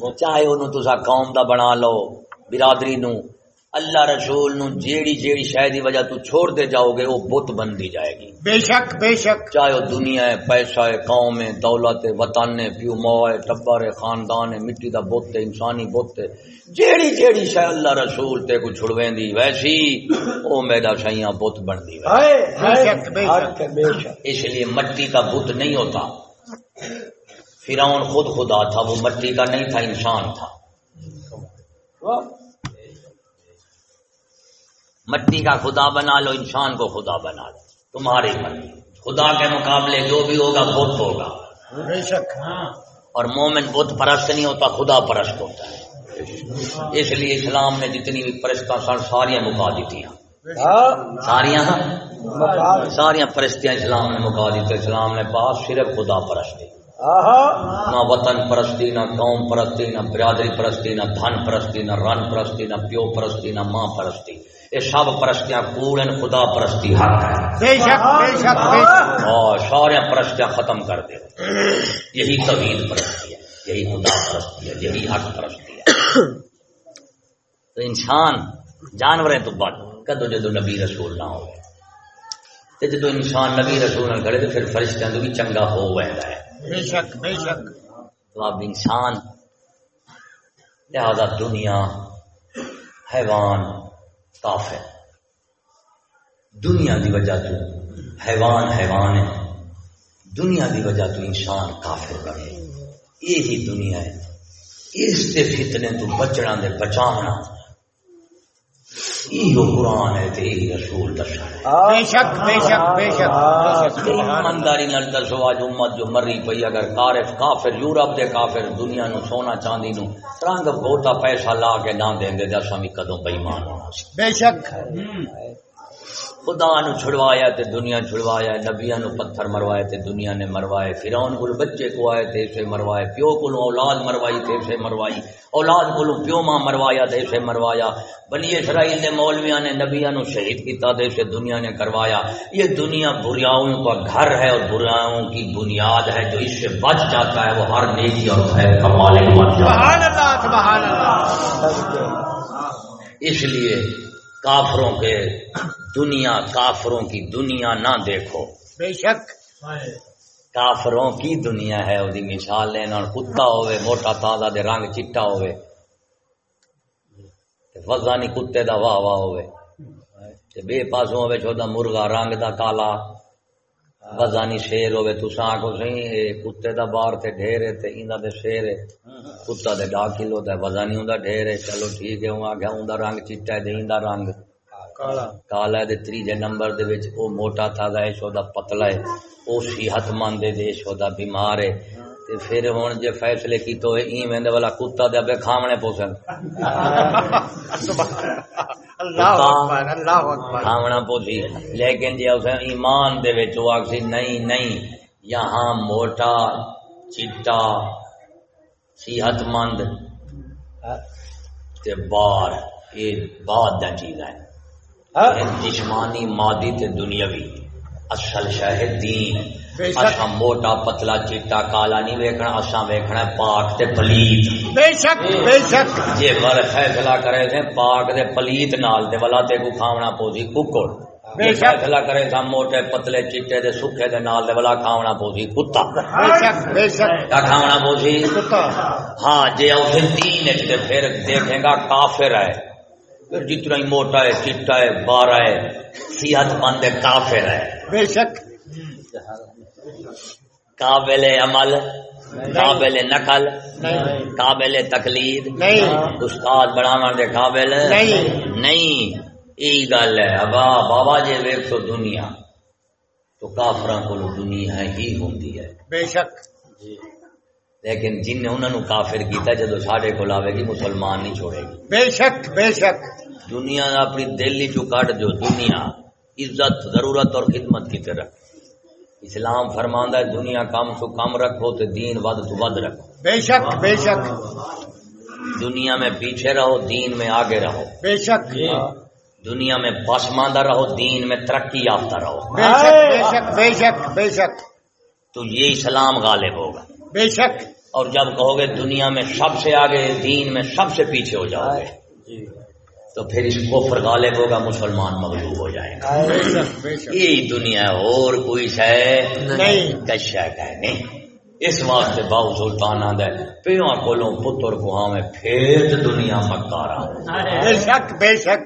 وہ چاہے انہوں تسا قوم دا بنا لو برادری نو۔ اللہ رسول نو جیڑی جیڑی شاید دی وجہ تو چھوڑ دے جاؤ گے وہ بت بن دی جائے گی۔ بے شک بے شک۔ چاہے وہ دنیا ہے پیسہ ہے قوم ہے دولت ہے وطن ہے پیو مو ہے ٹبر ہے خاندان ہے مٹی دا بت ہے انسانی بت ہے۔ جیڑی جیڑی شاید اللہ رسول تے کو چھڑویں دی ویسی او میرا شیاں بت بن دی ویسی۔ ہائے ہائے شک، بے شک۔ حق ہے، بے شک۔ اس لیے مٹی کا بت نہیں ہوتا۔ فرعون خود خدا تھا وہ مٹی کا نہیں تھا انسان تھا۔ واہ، مٹی کا خدا بنا لو انسان کو خدا بنا لو۔ تمہاری مرضی۔ خدا کے مقابلے جو بھی ہوگا بت ہوگا۔ بے شک۔ اور مومن بت پرست نہیں ہوتا خدا پرست ہوتا ہے۔ اس لیے اسلام نے جتنی بھی پرستاں سن ساریاں مکا دیتی ہاں؟ مقام ساریاں پرستیاں اسلام نے مکا دیتی اسلام نے پاس صرف خدا پرستی نہ وطن پرستی نہ قوم پرستی نہ برادری پرستی نہ دھن پرستی نہ رن پرستی نہ پیو پرستی نہ ماں پرستی۔ یہ سب پرستیاں کوڑن خدا پرستی حق ہے۔ بے شک بے شک بے شک۔ اور سارے پرستیاں ختم کر دے۔ یہی توحید پرستی ہے یہی خدا پرستی ہے یہی حق پرستی ہے۔ تو انسان جانور تو بڑھ کدو جدو نبی رسول نہ ہو تے جدو انسان نبی رسول نہ کرے تو پھر فرشتیاں تو بھی چنگا ہو ویسا ہے۔ بے شک بے شک۔ تو اب انسان لہذا دنیا حیوان کافر دنیا دی وجہ تو حیوان حیوان ہے۔ دنیا دی وجہ تو انسان کافر بنے۔ یہی دنیا ہے۔ اس کے فتنے تو بچنا دے بچانا یہ قرآن ہے تے یہی رسول دشا ہے۔ بے شک بے شک بے شک۔ بے شک۔ ایمانداری نال دسو اج امت جو مری پئی اگر کارف کافر یورپ دے کافر دنیا نو سونا چاندی نو رنگ بہتا پیسہ لا کے نہ دیں دے دساں بھی کدوں بےمان ہونا۔ بے شک۔ خدا نو چھڑوایا تے دنیا چھڑوایا نبیاں نو پتھر مروائے تے دنیا نے مروائے فرعون کو بچے کو آئے تے اسے مروائے پیو کو اولاد مروائی تے اسے مروائی اولاد کو پیو ماں مروایا تے اسے مروایا بنی اسرائیل نے مولویاں نے نبیاں نو شہید کیتا تے اسے دنیا نے کروایا۔ یہ دنیا بریاؤں کا گھر ہے اور بریاؤں کی بنیاد ہے جو اس سے بچ جاتا ہے وہ ہر نیکی اور خیر کا مالک بن جاتا ہے۔ سبحان اللہ سبحان اللہ۔ اس لیے کافروں کے دنیا کافروں کی دنیا نہ دیکھو۔ بے شک۔ کافروں کی دنیا ہے وہ مثال لینا کتا ہوئے موٹا تازہ دے رنگ چٹا ہوئے تے فضانی کتے دا واہ واہ ہوئے تے بے پاسوں ہوئے چھوٹا مرغا رنگ دا کالا۔ فضانی شیر ہوئے تساں آکھو سہی اے کتے دا بار تے ڈھیر ہے تے ایندا تے شیر ہے۔ کتا دے ڈا کلو تے وزانی ہوندا ڈھیر ہے چلو ٹھیک ہے ہوں آگیا ہوندا رنگ چٹا ہے تے ایندا رنگ۔ کالا۔ ہے تے تریجے نمبر دے وچ او موٹا تھا ہے شودا پتلا ہے۔ او صحت مند ہے دے شودا بیمار ہے۔ تے پھر ہن جے فیصلے کیتو ہے ایویں دے والا کتا دے ابے کھاونے پوسن۔ اللہ اکبر اللہ اکبر۔ کھاونا پوسی۔ لیکن جے اس ایمان دے وچ او آکسی نہیں نہیں۔ یہاں موٹا چٹا صحت مند۔ تے بار یہ دا چیز ہے۔ ہاں جسمانی مادی تے دنیاوی اصل شاہد دین۔ اساں موٹا پتلا چیٹا کالا نہیں ویکھنا اساں ویکھنا پاک تے پلیت۔ بے شک بے شک۔ جے ور فیصلہ کرے تھے پاک دے پلیت نال تے ولا تے کو کھاونا پوسی ککڑ۔ بے شک۔ فیصلہ کرے تھا موٹے پتلے چٹے دے سکھے دے نال تے ولا کھاونا پوسی کتا۔ بے شک بے شک۔ کھاونا پوسی کتا۔ ہاں جے اس دین تے پھر دیکھیں گا کافر ہے۔ پھر جتنا ہی موٹا ہے چٹا ہے بارا ہے صحت مند ہے کافر ہے۔ بے شک۔ قابل عمل قابل نقل قابل تقلید۔ نہیں۔ استاد بناون دے قابل؟ نہیں۔ یہی گل ہے ابا بابا جی ویکھو دنیا تو کافراں کو دنیا ہی ہوندی ہے۔ بے شک۔ لیکن جن نے انہوں نے کافر کیتا جدو ساڈے کو آئے گی مسلمان نہیں چھوڑے گی۔ بے شک بے شک۔ دنیا اپنی دلی چو کٹ جو دنیا عزت ضرورت اور خدمت کی طرح اسلام فرماندا ہے دنیا کم سو کم رکھو تو دین ود تو ود رکھو۔ بے شک بے شک۔ دنیا میں پیچھے رہو دین میں آگے رہو۔ بے شک۔ دنیا میں پسماندہ رہو دین میں ترقی یافتہ رہو۔ بے شک بے شک بے شک۔ تو یہ اسلام غالب ہوگا۔ بے شک۔ اور جب کہو گے دنیا میں سب سے آگے دین میں سب سے پیچھے ہو جاؤ گے تو پھر اس کفر غالب ہوگا مسلمان مغلوب ہو جائیں گا۔ یہی دنیا اور کوئی شے نہیں۔ کشا ہے نہیں۔ اس واسطے باؤ سلطان آدھا پیواں کولوں پتر کو ہمیں پھر دنیا مکارا بے شک بے شک۔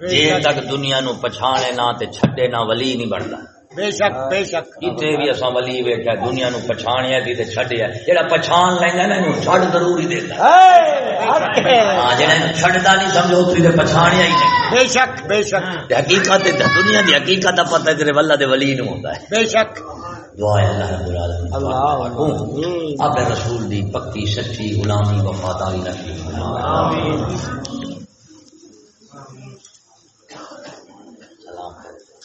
جی تک دنیا نو پچھانے نہ تے چھڈے نہ ولی نہیں بنتا بے شک بے شک۔ بھی اساں ولی دنیا نو دی تے چھڈیا جڑا لیندا نا چھڈ ضروری دیندا ہاں جڑا اینو چھڈدا نہیں سمجھو تے ہی نہیں۔ بے شک بے شک۔ حقیقت تے دنیا دی حقیقت دا پتہ تیرے واللہ دے ولی نو ہوندا ہے۔ بے شک۔ دعا ہے اللہ رب العالمین۔ اللہ اپنے رسول دی پکی سچی غلامی وفاداری نصیب فرمائے